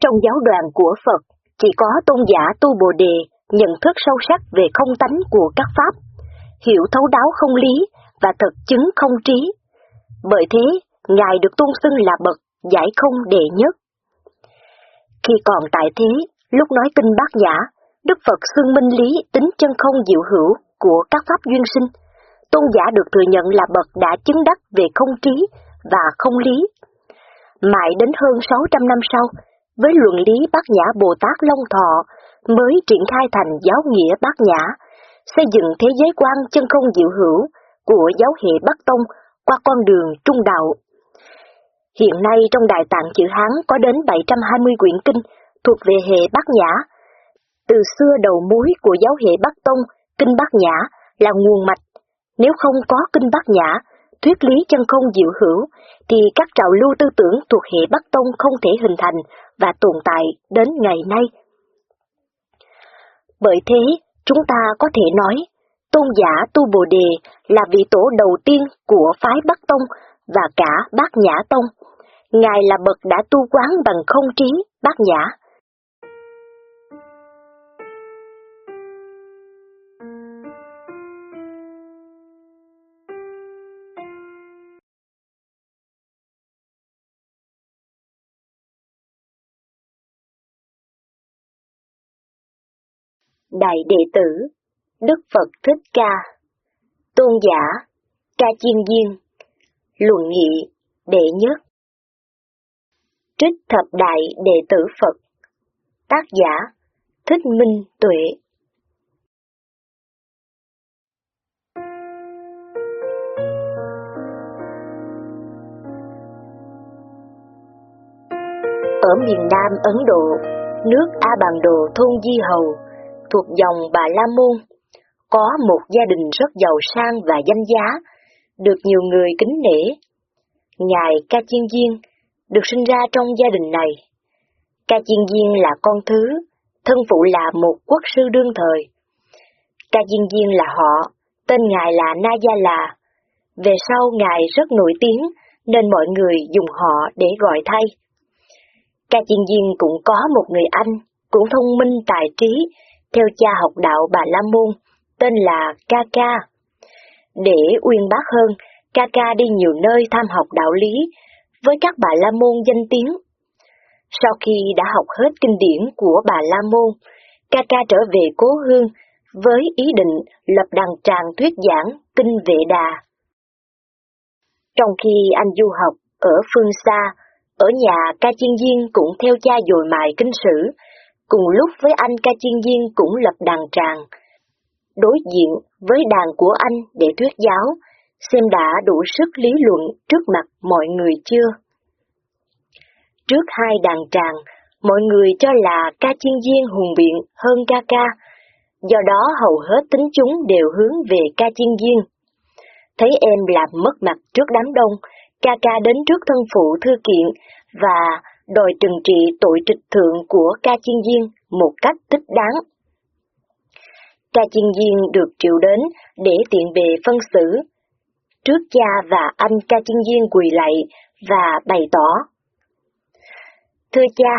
Trong giáo đoàn của Phật, chỉ có tôn giả tu Bồ Đề nhận thức sâu sắc về không tánh của các pháp, hiểu thấu đáo không lý và thực chứng không trí. Bởi thế, Ngài được tôn xưng là bậc giải không đệ nhất. Khi còn tại thế, lúc nói kinh bát nhã, Đức Phật xưng minh lý tính chân không diệu hữu của các pháp duyên sinh, tôn giả được thừa nhận là bậc đã chứng đắc về không trí và không lý. Mãi đến hơn 600 năm sau, với luận lý bát nhã Bồ Tát Long Thọ mới triển khai thành giáo nghĩa bát nhã, xây dựng thế giới quan chân không diệu hữu của giáo hệ Bắc Tông qua con đường trung đạo. Hiện nay trong Đại Tạng chữ Hán có đến 720 quyển kinh thuộc về hệ bát nhã. Từ xưa đầu mối của giáo hệ Bắc Tông, kinh bát nhã là nguồn mạch. Nếu không có kinh bát nhã, thuyết lý chân không diệu hữu, thì các trào lưu tư tưởng thuộc hệ Bắc Tông không thể hình thành và tồn tại đến ngày nay. Bởi thế, chúng ta có thể nói, tôn giả Tu Bồ Đề là vị tổ đầu tiên của phái Bắc Tông và cả Bát Nhã Tông. Ngài là bậc đã tu quán bằng không trí, Bát Nhã. Đại đệ tử Đức Phật Thích Ca Tôn giả Ca Chiên Viên Luận nghị Đệ nhất. Trích thập đại đệ tử Phật Tác giả Thích Minh Tuệ. Ở miền Nam Ấn Độ, nước A Bàn Đồ thôn Di Hầu, thuộc dòng Bà La Môn, có một gia đình rất giàu sang và danh giá, được nhiều người kính nể. Ngài Ca Chiên Viên được sinh ra trong gia đình này. Ca Chiên Viên là con thứ, thân phụ là một quốc sư đương thời. Ca Chiên Viên là họ, tên ngài là Na Gia Là. Về sau ngài rất nổi tiếng nên mọi người dùng họ để gọi thay. Ca Chiên Viên cũng có một người anh, cũng thông minh tài trí, theo cha học đạo Bà La Môn, tên là Ca Ca. Để uyên bác hơn, Ca Ca đi nhiều nơi tham học đạo lý với các bà La Môn danh tiếng. Sau khi đã học hết kinh điển của bà La Môn, Ca Ca trở về cố hương với ý định lập đàn tràng thuyết giảng kinh vệ đà. Trong khi anh du học ở phương xa, ở nhà ca chiên viên cũng theo cha dồi mài kinh sử, cùng lúc với anh ca chiên viên cũng lập đàn tràng. Đối diện với đàn của anh để thuyết giáo, xem đã đủ sức lý luận trước mặt mọi người chưa. Trước hai đàn tràng, mọi người cho là ca chiên viên hùng biện hơn ca ca, do đó hầu hết tính chúng đều hướng về ca chiên viên. Thấy em làm mất mặt trước đám đông, ca ca đến trước thân phụ thư kiện và đòi trừng trị tội trịch thượng của ca chiên viên một cách thích đáng. Ca chiên viên được triệu đến để tiện bề phân xử. Trước cha và anh ca chiên viên quỳ lạy và bày tỏ. Thưa cha,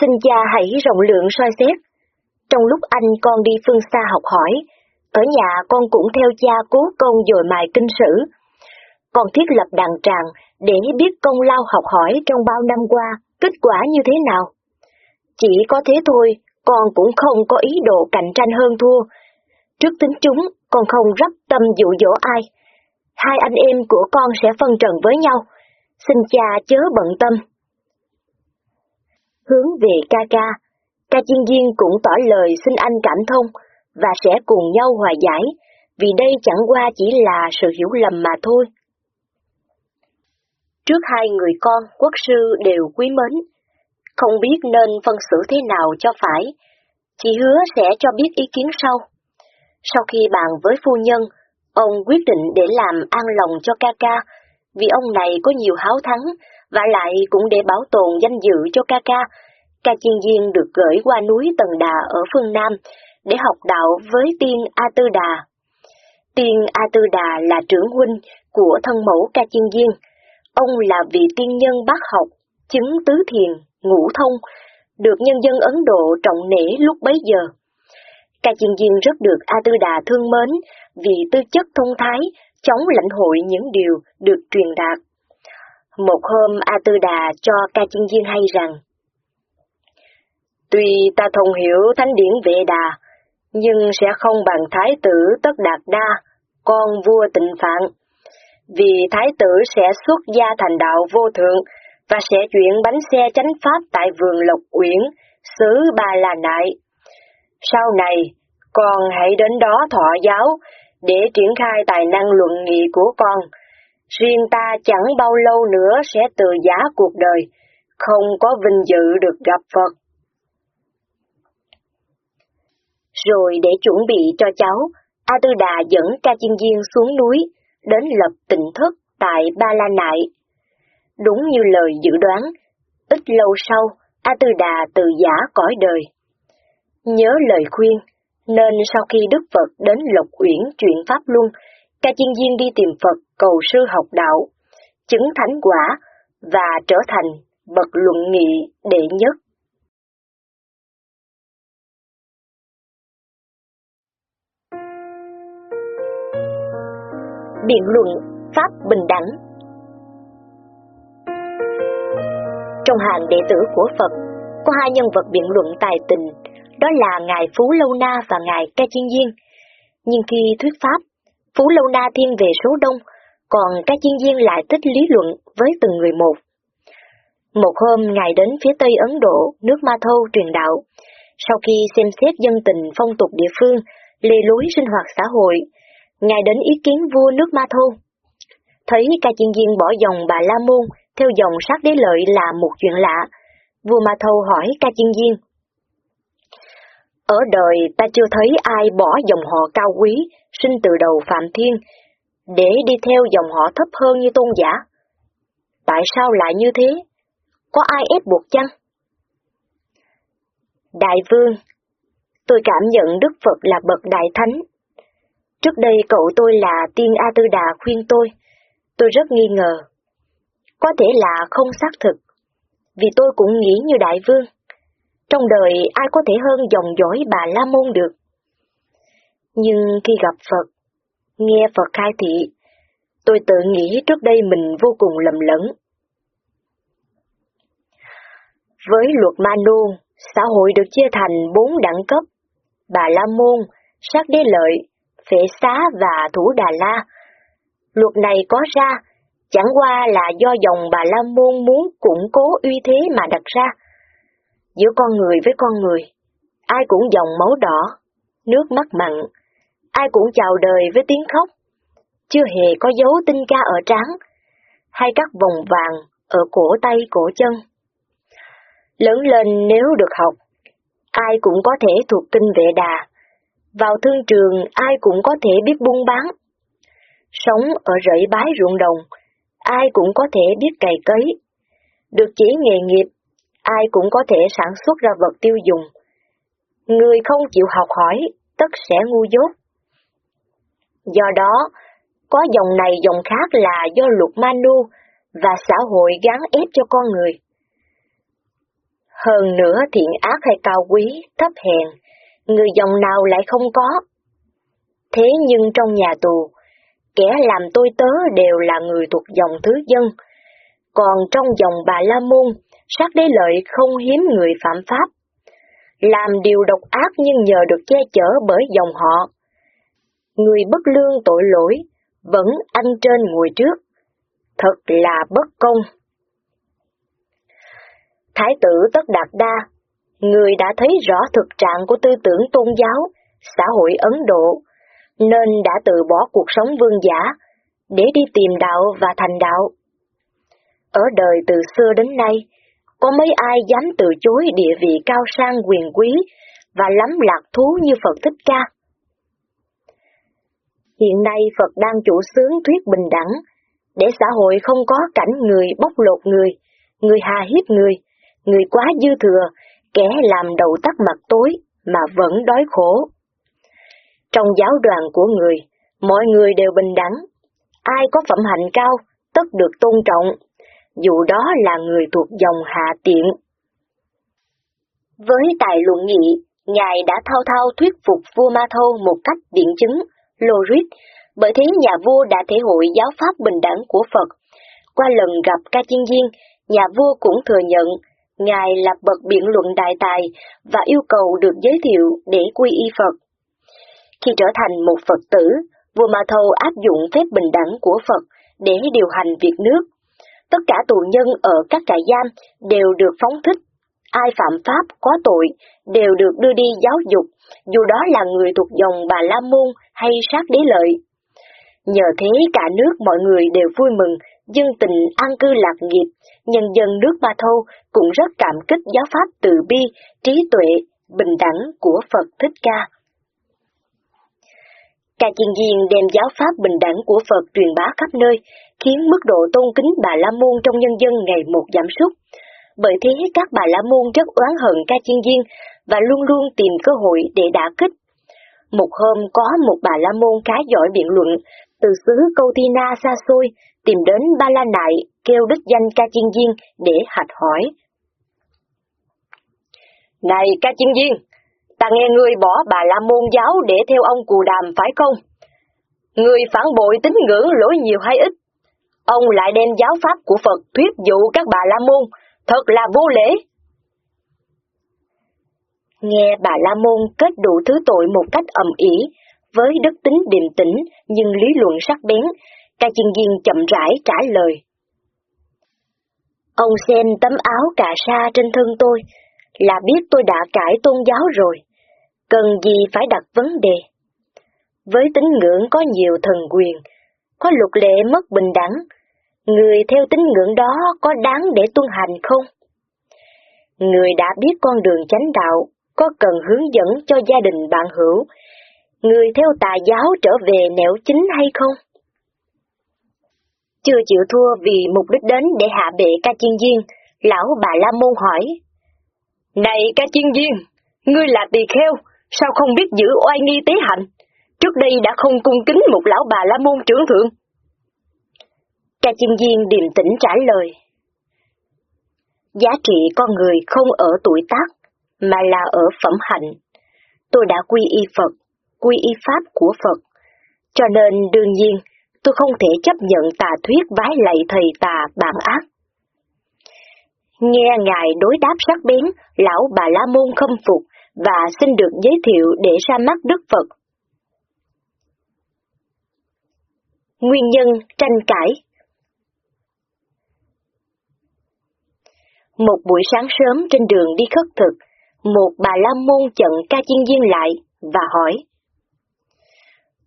xin cha hãy rộng lượng soi xét. Trong lúc anh con đi phương xa học hỏi, ở nhà con cũng theo cha cố công dồi mài kinh sử còn thiết lập đàn tràng để biết công lao học hỏi trong bao năm qua, kết quả như thế nào. Chỉ có thế thôi, con cũng không có ý đồ cạnh tranh hơn thua. Trước tính chúng, con không rắp tâm dụ dỗ ai. Hai anh em của con sẽ phân trần với nhau. Xin cha chớ bận tâm. Hướng về ca ca, ca chiên viên cũng tỏ lời xin anh cảm thông và sẽ cùng nhau hòa giải, vì đây chẳng qua chỉ là sự hiểu lầm mà thôi. Trước hai người con, quốc sư đều quý mến, không biết nên phân xử thế nào cho phải, chị hứa sẽ cho biết ý kiến sau. Sau khi bàn với phu nhân, ông quyết định để làm an lòng cho ca ca, vì ông này có nhiều háo thắng, và lại cũng để bảo tồn danh dự cho ca ca. Ca chiên viên được gửi qua núi Tần Đà ở phương Nam để học đạo với tiên A Tư Đà. Tiên A Tư Đà là trưởng huynh của thân mẫu ca chiên viên. Ông là vị tiên nhân bác học, chứng tứ thiền, ngũ thông, được nhân dân Ấn Độ trọng nể lúc bấy giờ. Ca chiên viên rất được A Tư Đà thương mến vì tư chất thông thái, chống lãnh hội những điều được truyền đạt. Một hôm A Tư Đà cho ca chiên viên hay rằng, Tuy ta thông hiểu thánh điển vệ đà, nhưng sẽ không bằng thái tử tất đạt đa, con vua tịnh phạn. Vì thái tử sẽ xuất gia thành đạo vô thượng, và sẽ chuyển bánh xe chánh pháp tại vườn Lộc Uyển, xứ Ba La Nại. Sau này, con hãy đến đó thọ giáo để triển khai tài năng luận nghị của con. Riêng ta chẳng bao lâu nữa sẽ từ giá cuộc đời, không có vinh dự được gặp Phật. Rồi để chuẩn bị cho cháu, A Tư Đà dẫn ca chiên viên xuống núi, đến lập tịnh thất tại Ba La Nại. Đúng như lời dự đoán, ít lâu sau, A Tư Đà từ giả cõi đời. Nhớ lời khuyên, nên sau khi Đức Phật đến Lộc Uyển chuyển Pháp Luân, ca chiên viên đi tìm Phật cầu sư học đạo, chứng thánh quả và trở thành bậc luận nghị đệ nhất. Biện luận Pháp Bình Đẳng Trong hàng đệ tử của Phật, có hai nhân vật biện luận tài tình, đó là Ngài Phú Lâu Na và Ngài Ca Chiên Viên. Nhưng khi thuyết Pháp, Phú Lâu Na thiên về số đông, còn Ca Chiên Viên lại thích lý luận với từng người một. Một hôm Ngài đến phía Tây Ấn Độ, nước Ma Thâu truyền đạo. Sau khi xem xét dân tình phong tục địa phương, lề lối sinh hoạt xã hội, Ngài đến ý kiến vua nước Ma Thâu. Thấy ca chiên viên bỏ dòng bà La Môn theo dòng sát đế lợi là một chuyện lạ, vua Ma Thâu hỏi ca chiên viên. Ở đời ta chưa thấy ai bỏ dòng họ cao quý, sinh từ đầu Phạm Thiên, để đi theo dòng họ thấp hơn như tôn giả. Tại sao lại như thế? Có ai ép buộc chăng? Đại vương, tôi cảm nhận Đức Phật là bậc đại thánh. Trước đây cậu tôi là tiên A Tư Đà khuyên tôi, tôi rất nghi ngờ. Có thể là không xác thực, vì tôi cũng nghĩ như đại vương. Trong đời ai có thể hơn dòng dõi bà La Môn được. Nhưng khi gặp Phật, nghe Phật khai thị, tôi tự nghĩ trước đây mình vô cùng lầm lẫn. Với luật Manu, xã hội được chia thành bốn đẳng cấp, bà La Môn, sát đế lợi, phệ xá và thủ Đà La. Luật này có ra, chẳng qua là do dòng bà La Môn muốn củng cố uy thế mà đặt ra. Giữa con người với con người, ai cũng dòng máu đỏ, nước mắt mặn, ai cũng chào đời với tiếng khóc, chưa hề có dấu tinh ca ở trán, hay các vòng vàng ở cổ tay cổ chân. Lớn lên nếu được học, ai cũng có thể thuộc kinh vệ đà, vào thương trường ai cũng có thể biết buôn bán. Sống ở rẫy bái ruộng đồng, ai cũng có thể biết cày cấy. Được chỉ nghề nghiệp, ai cũng có thể sản xuất ra vật tiêu dùng. Người không chịu học hỏi, tất sẽ ngu dốt. Do đó, có dòng này dòng khác là do luật Manu và xã hội gắn ép cho con người. Hơn nữa thiện ác hay cao quý, thấp hèn, người dòng nào lại không có. Thế nhưng trong nhà tù, kẻ làm tôi tớ đều là người thuộc dòng thứ dân, còn trong dòng bà La Môn, sát đế lợi không hiếm người phạm pháp. làm điều độc ác nhưng nhờ được che chở bởi dòng họ. Người bất lương tội lỗi, vẫn ăn trên ngồi trước. Thật là bất công. Thái tử Tất Đạt Đa, người đã thấy rõ thực trạng của tư tưởng tôn giáo, xã hội Ấn Độ, nên đã từ bỏ cuộc sống vương giả để đi tìm đạo và thành đạo. Ở đời từ xưa đến nay, có mấy ai dám từ chối địa vị cao sang quyền quý và lắm lạc thú như Phật Thích Ca. Hiện nay Phật đang chủ xướng thuyết bình đẳng, để xã hội không có cảnh người bóc lột người, người hà hiếp người, người quá dư thừa, kẻ làm đầu tắt mặt tối mà vẫn đói khổ. Trong giáo đoàn của người, mọi người đều bình đẳng, ai có phẩm hạnh cao, tất được tôn trọng, dù đó là người thuộc dòng hạ tiện. Với tài luận nghị, Ngài đã thao thao thuyết phục vua Ma Thâu một cách biện chứng, logic, bởi thế nhà vua đã thể hội giáo pháp bình đẳng của Phật. Qua lần gặp Ca Chiên viên, nhà vua cũng thừa nhận Ngài là bậc biện luận đại tài và yêu cầu được giới thiệu để quy y Phật. Khi trở thành một Phật tử, vua Ma Thâu áp dụng phép bình đẳng của Phật để điều hành việc nước. Tất cả tù nhân ở các trại giam đều được phóng thích. Ai phạm pháp có tội đều được đưa đi giáo dục, dù đó là người thuộc dòng bà La Môn hay sát đế lợi. Nhờ thế cả nước mọi người đều vui mừng, dân tình an cư lạc nghiệp, nhân dân nước Ba Thâu cũng rất cảm kích giáo pháp từ bi, trí tuệ, bình đẳng của Phật Thích Ca. Ca Chiên Diên đem giáo pháp bình đẳng của Phật truyền bá khắp nơi, khiến mức độ tôn kính Bà La Môn trong nhân dân ngày một giảm sút. Bởi thế các Bà La Môn rất oán hận Ca Chiên Diên và luôn luôn tìm cơ hội để đả kích. Một hôm có một Bà La Môn khá giỏi biện luận, từ xứ Câu Thi Na xa xôi, tìm đến Ba La Nại kêu đích danh Ca Chiên Diên để hạch hỏi. Này Ca Chiên Diên, ta nghe ngươi bỏ bà la môn giáo để theo ông cù đàm phải không? Ngươi phản bội tín ngưỡng lỗi nhiều hay ít? Ông lại đem giáo pháp của Phật thuyết dụ các bà la môn, thật là vô lễ. Nghe bà la môn kết đủ thứ tội một cách ầm ĩ, với đức tính điềm tĩnh nhưng lý luận sắc bén, ca chiên viên chậm rãi trả lời. Ông xem tấm áo cà sa trên thân tôi, là biết tôi đã cải tôn giáo rồi, cần gì phải đặt vấn đề. Với tín ngưỡng có nhiều thần quyền, có luật lệ mất bình đẳng, người theo tín ngưỡng đó có đáng để tuân hành không? Người đã biết con đường chánh đạo, có cần hướng dẫn cho gia đình bạn hữu, người theo tà giáo trở về nẻo chính hay không? Chưa chịu thua vì mục đích đến để hạ bệ ca chiên viên, lão bà La Môn hỏi. Này ca chiên viên, ngươi là tỳ kheo, sao không biết giữ oai nghi tế hạnh? Trước đây đã không cung kính một lão bà La Môn trưởng thượng. Ca chiên viên điềm tĩnh trả lời. Giá trị con người không ở tuổi tác, mà là ở phẩm hạnh. Tôi đã quy y Phật, quy y Pháp của Phật, cho nên đương nhiên tôi không thể chấp nhận tà thuyết vái lạy thầy tà bản ác. Nghe Ngài đối đáp sắc bén, lão bà La Môn khâm phục và xin được giới thiệu để ra mắt Đức Phật. Nguyên nhân tranh cãi Một buổi sáng sớm trên đường đi khất thực, một bà La Môn chận ca chiên viên lại và hỏi.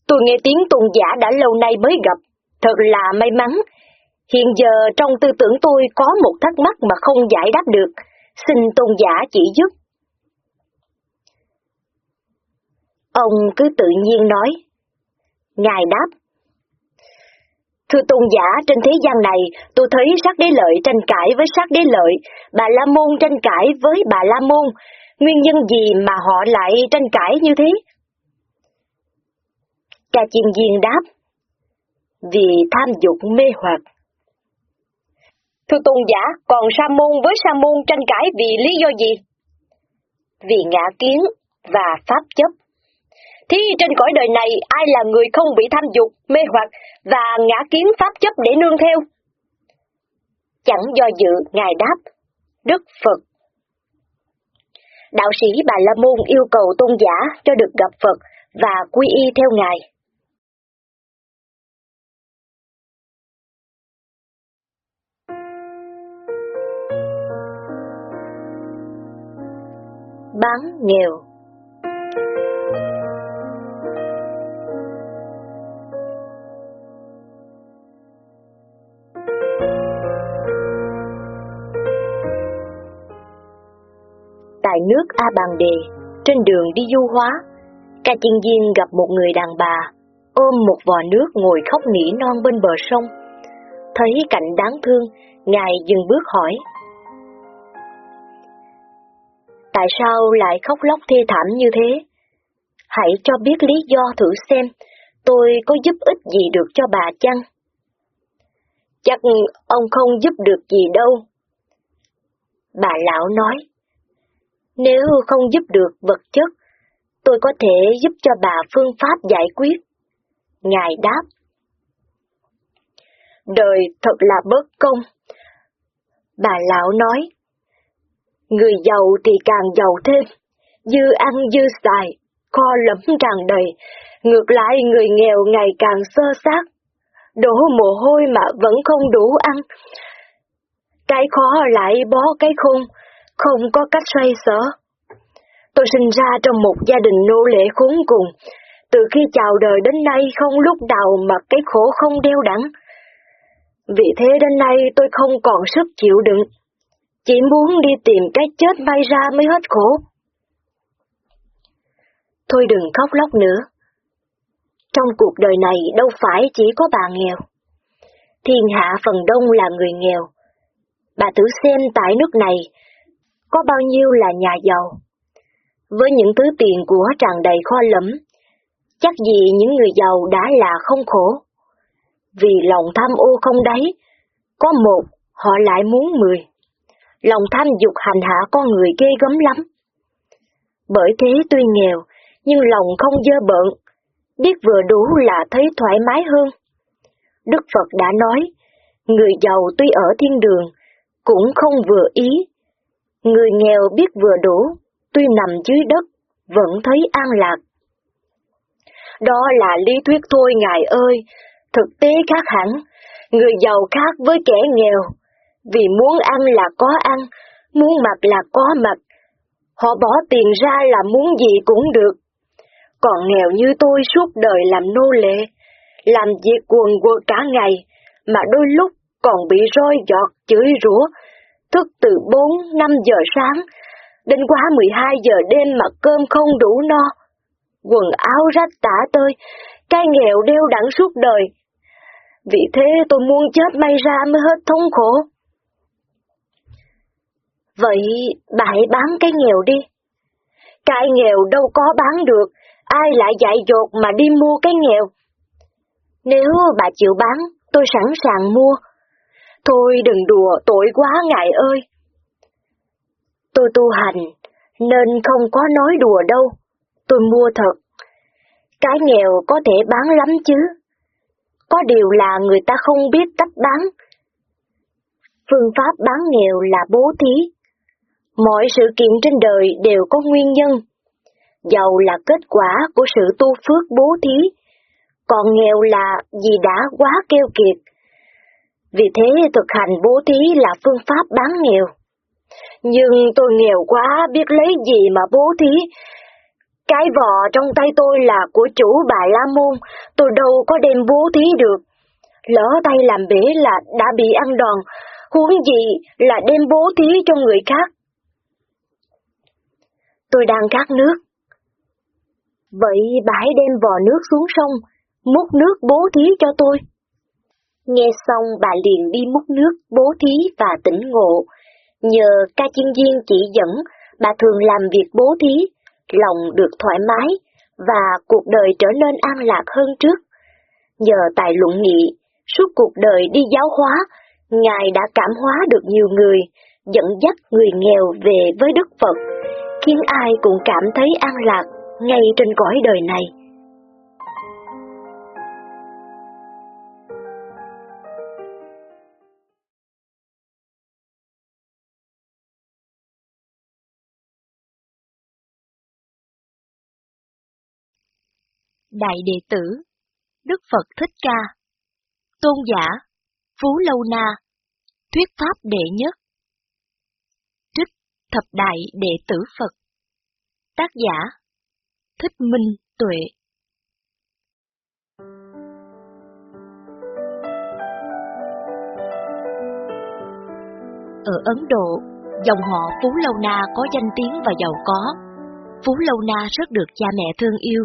Tôi nghe tiếng tôn giả đã lâu nay mới gặp, thật là may mắn. Hiện giờ trong tư tưởng tôi có một thắc mắc mà không giải đáp được, xin tôn giả chỉ giúp. Ông cứ tự nhiên nói. Ngài đáp. Thưa tôn giả, trên thế gian này, tôi thấy sát đế lợi tranh cãi với sát đế lợi, bà La Môn tranh cãi với bà La Môn. Nguyên nhân gì mà họ lại tranh cãi như thế? Cha chiên viên đáp, vì tham dục mê hoặc. Thưa tôn giả, còn sa môn với sa môn tranh cãi vì lý do gì? Vì ngã kiến và pháp chấp. Thì trên cõi đời này ai là người không bị tham dục, mê hoặc và ngã kiến pháp chấp để nương theo? Chẳng do dự, Ngài đáp, Đức Phật. đạo sĩ Bà La Môn yêu cầu tôn giả cho được gặp Phật và quy y theo Ngài. Bán nghèo tại nước A Bàn Đề, trên đường đi du hóa, ca chiên viên gặp một người đàn bà, ôm một vò nước ngồi khóc nỉ non bên bờ sông. Thấy cảnh đáng thương, Ngài dừng bước hỏi. Tại sao lại khóc lóc thê thảm như thế? Hãy cho biết lý do thử xem, tôi có giúp ích gì được cho bà chăng? Chắc ông không giúp được gì đâu. Bà lão nói. Nếu không giúp được vật chất, tôi có thể giúp cho bà phương pháp giải quyết. Ngài đáp. Đời thật là bất công. Bà lão nói. Người giàu thì càng giàu thêm, dư ăn dư xài, kho lẫm tràn đầy, ngược lại người nghèo ngày càng sơ sát, đổ mồ hôi mà vẫn không đủ ăn. Cái khó lại bó cái khôn, không có cách xoay sở. Tôi sinh ra trong một gia đình nô lệ khốn cùng, từ khi chào đời đến nay không lúc nào mà cái khổ không đeo đẳng. Vì thế đến nay tôi không còn sức chịu đựng, chỉ muốn đi tìm cái chết bay ra mới hết khổ. Thôi đừng khóc lóc nữa. Trong cuộc đời này đâu phải chỉ có bà nghèo. Thiên hạ phần đông là người nghèo. Bà thử xem tại nước này, có bao nhiêu là nhà giàu. Với những thứ tiền của tràn đầy kho lẫm, chắc gì những người giàu đã là không khổ. Vì lòng tham ô không đáy, có một, họ lại muốn mười. Lòng tham dục hành hạ con người ghê gấm lắm. Bởi thế tuy nghèo, nhưng lòng không dơ bợn, biết vừa đủ là thấy thoải mái hơn. Đức Phật đã nói, người giàu tuy ở thiên đường, cũng không vừa ý. Người nghèo biết vừa đủ, tuy nằm dưới đất, vẫn thấy an lạc. Đó là lý thuyết thôi ngài ơi, thực tế khác hẳn, người giàu khác với kẻ nghèo, vì muốn ăn là có ăn, muốn mặc là có mặc. Họ bỏ tiền ra là muốn gì cũng được. Còn nghèo như tôi suốt đời làm nô lệ, làm việc quần quật cả ngày, mà đôi lúc còn bị roi giọt chửi rủa, thức từ 4-5 giờ sáng Đến quá 12 giờ đêm mà cơm không đủ no. Quần áo rách tả tơi, cái nghèo đeo đẳng suốt đời. Vì thế tôi muốn chết may ra mới hết thống khổ. Vậy bà hãy bán cái nghèo đi. Cái nghèo đâu có bán được, ai lại dạy dột mà đi mua cái nghèo. Nếu bà chịu bán, tôi sẵn sàng mua. Thôi đừng đùa, tội quá ngại ơi. Tôi tu hành, nên không có nói đùa đâu. Tôi mua thật. Cái nghèo có thể bán lắm chứ. Có điều là người ta không biết cách bán. Phương pháp bán nghèo là bố thí. Mọi sự kiện trên đời đều có nguyên nhân. Giàu là kết quả của sự tu phước bố thí, còn nghèo là vì đã quá keo kiệt. Vì thế thực hành bố thí là phương pháp bán nghèo. Nhưng tôi nghèo quá, biết lấy gì mà bố thí. Cái vò trong tay tôi là của chủ bà La Môn, tôi đâu có đem bố thí được. Lỡ tay làm bể là đã bị ăn đòn, huống gì là đem bố thí cho người khác. Tôi đang khát nước. Vậy bà hãy đem vò nước xuống sông, múc nước bố thí cho tôi. Nghe xong bà liền đi múc nước bố thí và tỉnh ngộ, Nhờ ca chiên viên chỉ dẫn, bà thường làm việc bố thí, lòng được thoải mái và cuộc đời trở nên an lạc hơn trước. Nhờ tài luận nghị, suốt cuộc đời đi giáo hóa, Ngài đã cảm hóa được nhiều người, dẫn dắt người nghèo về với Đức Phật, khiến ai cũng cảm thấy an lạc ngay trên cõi đời này. Đại đệ tử, Đức Phật Thích Ca, Tôn giả, Phú Lâu Na, Thuyết Pháp Đệ Nhất Thập Đại Đệ Tử Phật, Tác giả, Thích Minh Tuệ Ở Ấn Độ, dòng họ Phú Lâu Na có danh tiếng và giàu có. Phú Lâu Na rất được cha mẹ thương yêu.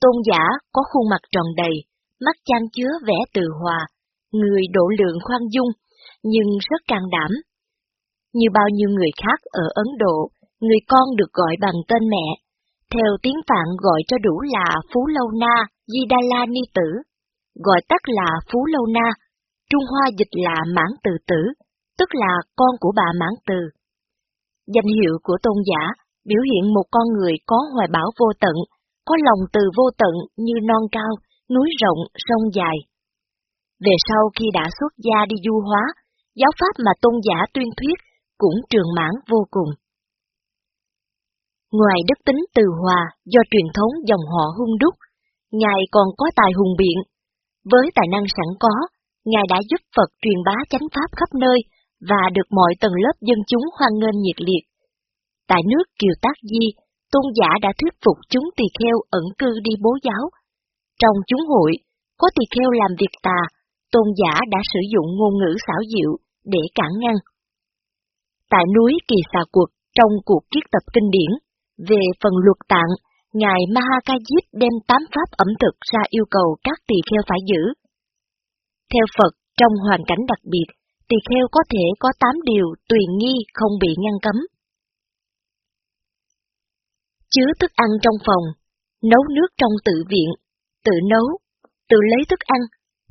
Tôn giả có khuôn mặt tròn đầy, mắt chan chứa vẻ từ hòa, người độ lượng khoan dung, nhưng rất can đảm. Như bao nhiêu người khác ở Ấn Độ, người con được gọi bằng tên mẹ. Theo tiếng Phạn gọi cho đủ là Phú Lâu Na, Didala Ni Tử, gọi tắt là Phú Lâu Na, Trung Hoa dịch là Mãn Từ Tử, tức là con của bà Mãn Từ. Danh hiệu của tôn giả biểu hiện một con người có hoài bão vô tận, có lòng từ vô tận như non cao, núi rộng, sông dài. Về sau khi đã xuất gia đi du hóa, giáo pháp mà tôn giả tuyên thuyết cũng trường mãn vô cùng. Ngoài đức tính từ hòa do truyền thống dòng họ hung đúc, Ngài còn có tài hùng biện. Với tài năng sẵn có, Ngài đã giúp Phật truyền bá chánh pháp khắp nơi và được mọi tầng lớp dân chúng hoan nghênh nhiệt liệt. Tại nước Kiều Tác Di, tôn giả đã thuyết phục chúng tỳ kheo ẩn cư đi bố giáo. Trong chúng hội, có tỳ kheo làm việc tà, tôn giả đã sử dụng ngôn ngữ xảo diệu để cản ngăn. Tại núi Kỳ Xà cuộc trong cuộc kiết tập kinh điển, về phần luật tạng, Ngài Mahakajip đem tám pháp ẩm thực ra yêu cầu các tỳ kheo phải giữ. Theo Phật, trong hoàn cảnh đặc biệt, tỳ kheo có thể có tám điều tùy nghi không bị ngăn cấm. Chứa thức ăn trong phòng, nấu nước trong tự viện, tự nấu, tự lấy thức ăn,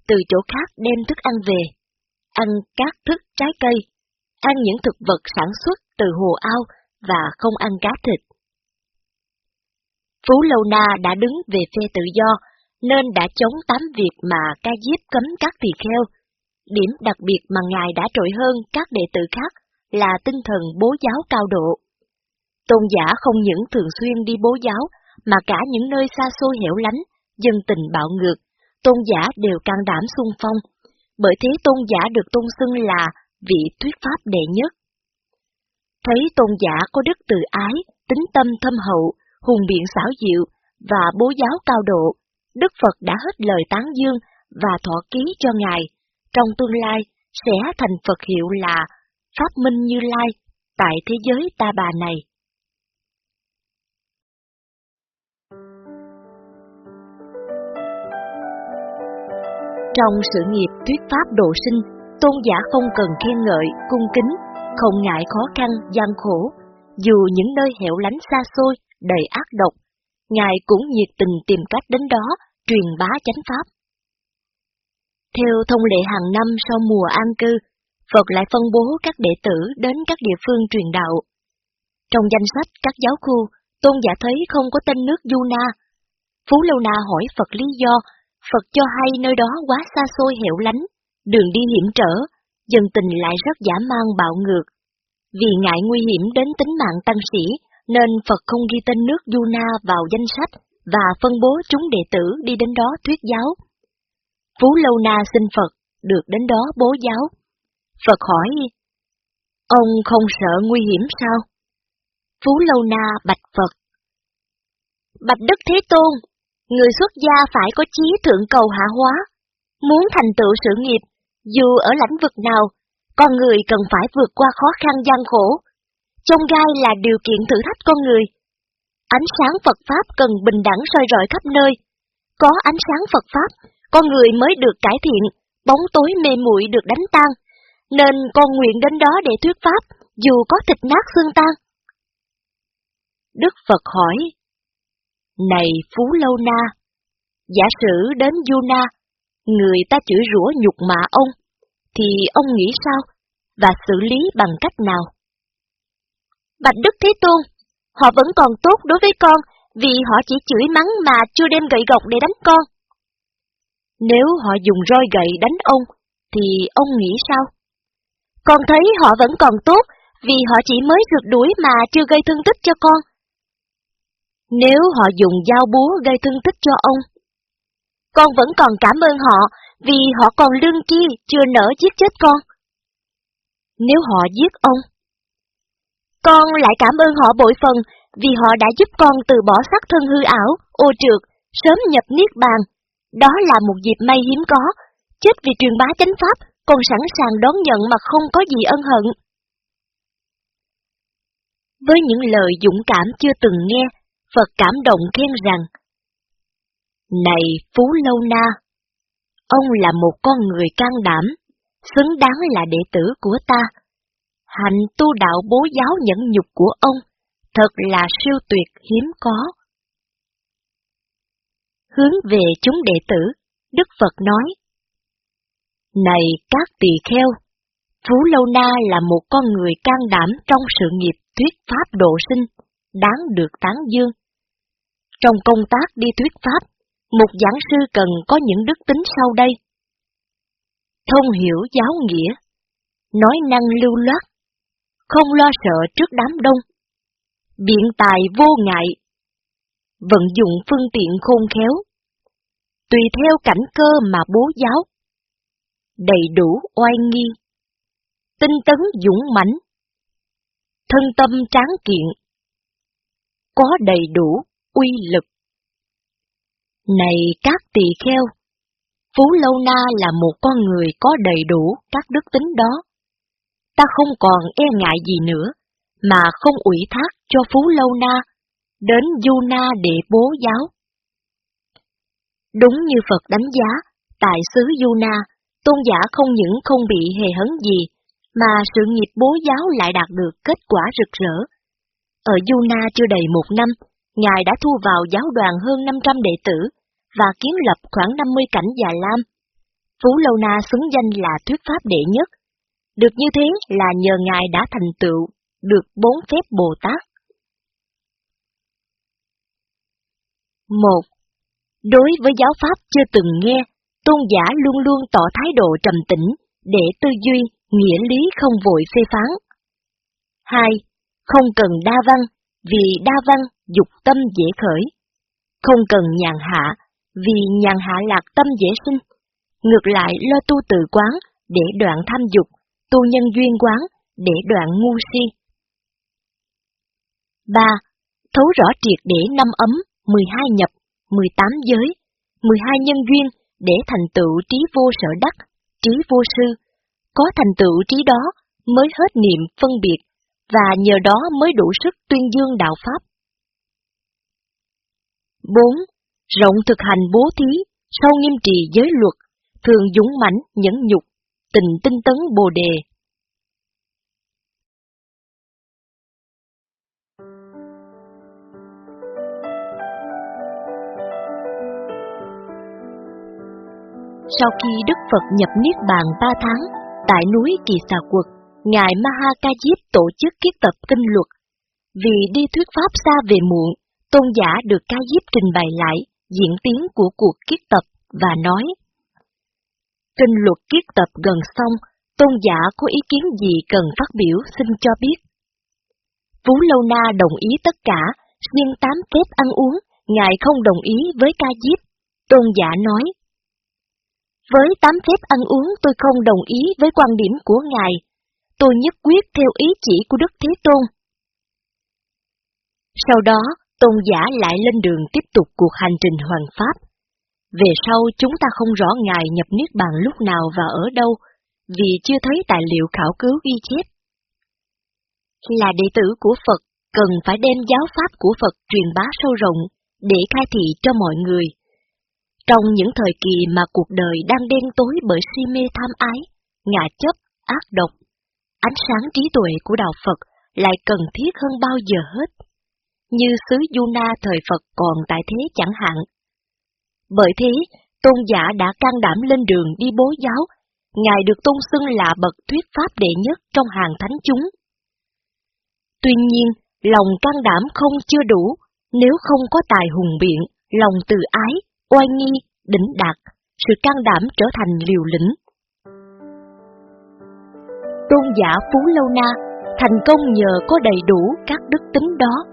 từ chỗ khác đem thức ăn về, ăn các thức trái cây, ăn những thực vật sản xuất từ hồ ao và không ăn cá thịt. Phú Lâu Na đã đứng về phe tự do, nên đã chống tám việc mà ca diếp cấm các tỳ kheo. Điểm đặc biệt mà Ngài đã trội hơn các đệ tử khác là tinh thần bố giáo cao độ. Tôn giả không những thường xuyên đi bố giáo, mà cả những nơi xa xôi hẻo lánh, dân tình bạo ngược, tôn giả đều can đảm xung phong, bởi thế tôn giả được tôn xưng là vị thuyết pháp đệ nhất. Thấy tôn giả có đức từ ái, tính tâm thâm hậu, hùng biện xảo diệu và bố giáo cao độ, Đức Phật đã hết lời tán dương và thọ ký cho Ngài, trong tương lai sẽ thành Phật hiệu là Pháp Minh Như Lai tại thế giới ta bà này. Trong sự nghiệp thuyết pháp độ sinh, tôn giả không cần khen ngợi, cung kính, không ngại khó khăn, gian khổ, dù những nơi hẻo lánh xa xôi, đầy ác độc, Ngài cũng nhiệt tình tìm cách đến đó, truyền bá chánh pháp. Theo thông lệ hàng năm sau mùa an cư, Phật lại phân bố các đệ tử đến các địa phương truyền đạo. Trong danh sách các giáo khu, tôn giả thấy không có tên nước Yuna. Phú Lâu Na hỏi Phật lý do, Phật cho hay nơi đó quá xa xôi hẻo lánh, đường đi hiểm trở, dân tình lại rất giả mang bạo ngược. Vì ngại nguy hiểm đến tính mạng tăng sĩ, nên Phật không ghi tên nước Yuna vào danh sách và phân bố chúng đệ tử đi đến đó thuyết giáo. Phú Lâu Na xin Phật, được đến đó bố giáo. Phật hỏi, ông không sợ nguy hiểm sao? Phú Lâu Na bạch Phật. Bạch Đức Thế Tôn, người xuất gia phải có chí thượng cầu hạ hóa. Muốn thành tựu sự nghiệp, dù ở lãnh vực nào, con người cần phải vượt qua khó khăn gian khổ, trong gai là điều kiện thử thách con người. Ánh sáng Phật Pháp cần bình đẳng soi rọi khắp nơi. Có ánh sáng Phật Pháp, con người mới được cải thiện, bóng tối mê muội được đánh tan. Nên con nguyện đến đó để thuyết Pháp, dù có thịt nát xương tan. Đức Phật hỏi, Này Phú Lâu Na, giả sử đến Du Na, người ta chửi rủa nhục mạ ông, thì ông nghĩ sao, và xử lý bằng cách nào? Bạch Đức Thế Tôn, họ vẫn còn tốt đối với con vì họ chỉ chửi mắng mà chưa đem gậy gộc để đánh con. Nếu họ dùng roi gậy đánh ông, thì ông nghĩ sao? Con thấy họ vẫn còn tốt vì họ chỉ mới rượt đuổi mà chưa gây thương tích cho con. Nếu họ dùng dao búa gây thương tích cho ông, con vẫn còn cảm ơn họ vì họ còn lương tri chưa nỡ giết chết con. Nếu họ giết ông, con lại cảm ơn họ bội phần vì họ đã giúp con từ bỏ sắc thân hư ảo, ô trượt, sớm nhập niết bàn. Đó là một dịp may hiếm có, chết vì truyền bá chánh pháp, con sẵn sàng đón nhận mà không có gì ân hận. Với những lời dũng cảm chưa từng nghe, Phật cảm động khen rằng, này Phú Lâu Na, ông là một con người can đảm, xứng đáng là đệ tử của ta. Hành tu đạo bố giáo nhẫn nhục của ông, thật là siêu tuyệt hiếm có. Hướng về chúng đệ tử, Đức Phật nói, Này các tỳ kheo, Phú Lâu Na là một con người can đảm trong sự nghiệp thuyết pháp độ sinh, đáng được tán dương. Trong công tác đi thuyết pháp, một giảng sư cần có những đức tính sau đây. Thông hiểu giáo nghĩa, nói năng lưu loát, không lo sợ trước đám đông, biện tài vô ngại, vận dụng phương tiện khôn khéo, tùy theo cảnh cơ mà bố giáo, đầy đủ oai nghi, tinh tấn dũng mãnh, thân tâm tráng kiện, có đầy đủ uy lực. Này các tỳ kheo, Phú Lâu Na là một con người có đầy đủ các đức tính đó. Ta không còn e ngại gì nữa, mà không ủy thác cho Phú Lâu Na, đến Du Na để bố giáo. Đúng như Phật đánh giá, tại xứ Du Na, tôn giả không những không bị hề hấn gì, mà sự nghiệp bố giáo lại đạt được kết quả rực rỡ. Ở Du Na chưa đầy một năm, Ngài đã thu vào giáo đoàn hơn 500 đệ tử và kiến lập khoảng 50 cảnh già lam. Phú Lâu Na xứng danh là thuyết pháp đệ nhất. Được như thế là nhờ Ngài đã thành tựu, được bốn phép Bồ Tát. 1. Đối với giáo pháp chưa từng nghe, tôn giả luôn luôn tỏ thái độ trầm tĩnh để tư duy, nghĩa lý không vội phê phán. 2. Không cần đa văn, vì đa văn dục tâm dễ khởi. Không cần nhàn hạ, vì nhàn hạ lạc tâm dễ sinh. Ngược lại lo tu tự quán để đoạn tham dục, tu nhân duyên quán để đoạn ngu si. 3. Thấu rõ triệt để năm ấm, 12 nhập, 18 giới, 12 nhân duyên để thành tựu trí vô sở đắc, trí vô sư. Có thành tựu trí đó mới hết niệm phân biệt, và nhờ đó mới đủ sức tuyên dương đạo Pháp. 4. Rộng thực hành bố thí, sâu nghiêm trì giới luật, thường dũng mãnh nhẫn nhục, tình tinh tấn bồ đề, Sau khi Đức Phật nhập Niết Bàn ba tháng, tại núi Kỳ Xà Quật, Ngài Maha Ca Diếp tổ chức kiết tập kinh luật. Vì đi thuyết pháp xa về muộn, tôn giả được Ca Diếp trình bày lại diễn tiến của cuộc kiết tập và nói Kinh luật kiết tập gần xong, tôn giả có ý kiến gì cần phát biểu xin cho biết. Phú Lâu Na đồng ý tất cả, nhưng tám phép ăn uống, Ngài không đồng ý với Ca Diếp. Tôn giả nói, với tám phép ăn uống tôi không đồng ý với quan điểm của Ngài. Tôi nhất quyết theo ý chỉ của Đức Thế Tôn. Sau đó, tôn giả lại lên đường tiếp tục cuộc hành trình hoàn pháp. Về sau chúng ta không rõ Ngài nhập Niết Bàn lúc nào và ở đâu, vì chưa thấy tài liệu khảo cứu ghi chép. Là đệ tử của Phật, cần phải đem giáo pháp của Phật truyền bá sâu rộng, để khai thị cho mọi người. Trong những thời kỳ mà cuộc đời đang đen tối bởi si mê tham ái, ngạ chấp, ác độc, ánh sáng trí tuệ của Đạo Phật lại cần thiết hơn bao giờ hết. Như xứ Yuna thời Phật còn tại thế chẳng hạn. Bởi thế, tôn giả đã can đảm lên đường đi bố giáo, Ngài được tôn xưng là bậc thuyết pháp đệ nhất trong hàng thánh chúng. Tuy nhiên, lòng can đảm không chưa đủ, nếu không có tài hùng biện, lòng từ ái, oai nghi, đỉnh đạt, sự can đảm trở thành liều lĩnh. Tôn giả Phú Lâu Na thành công nhờ có đầy đủ các đức tính đó.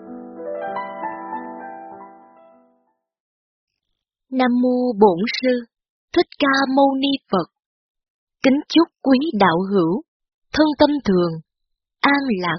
Nam Mô Bổn Sư Thích Ca Mâu Ni Phật. Kính chúc quý đạo hữu, thân tâm thường, an lạc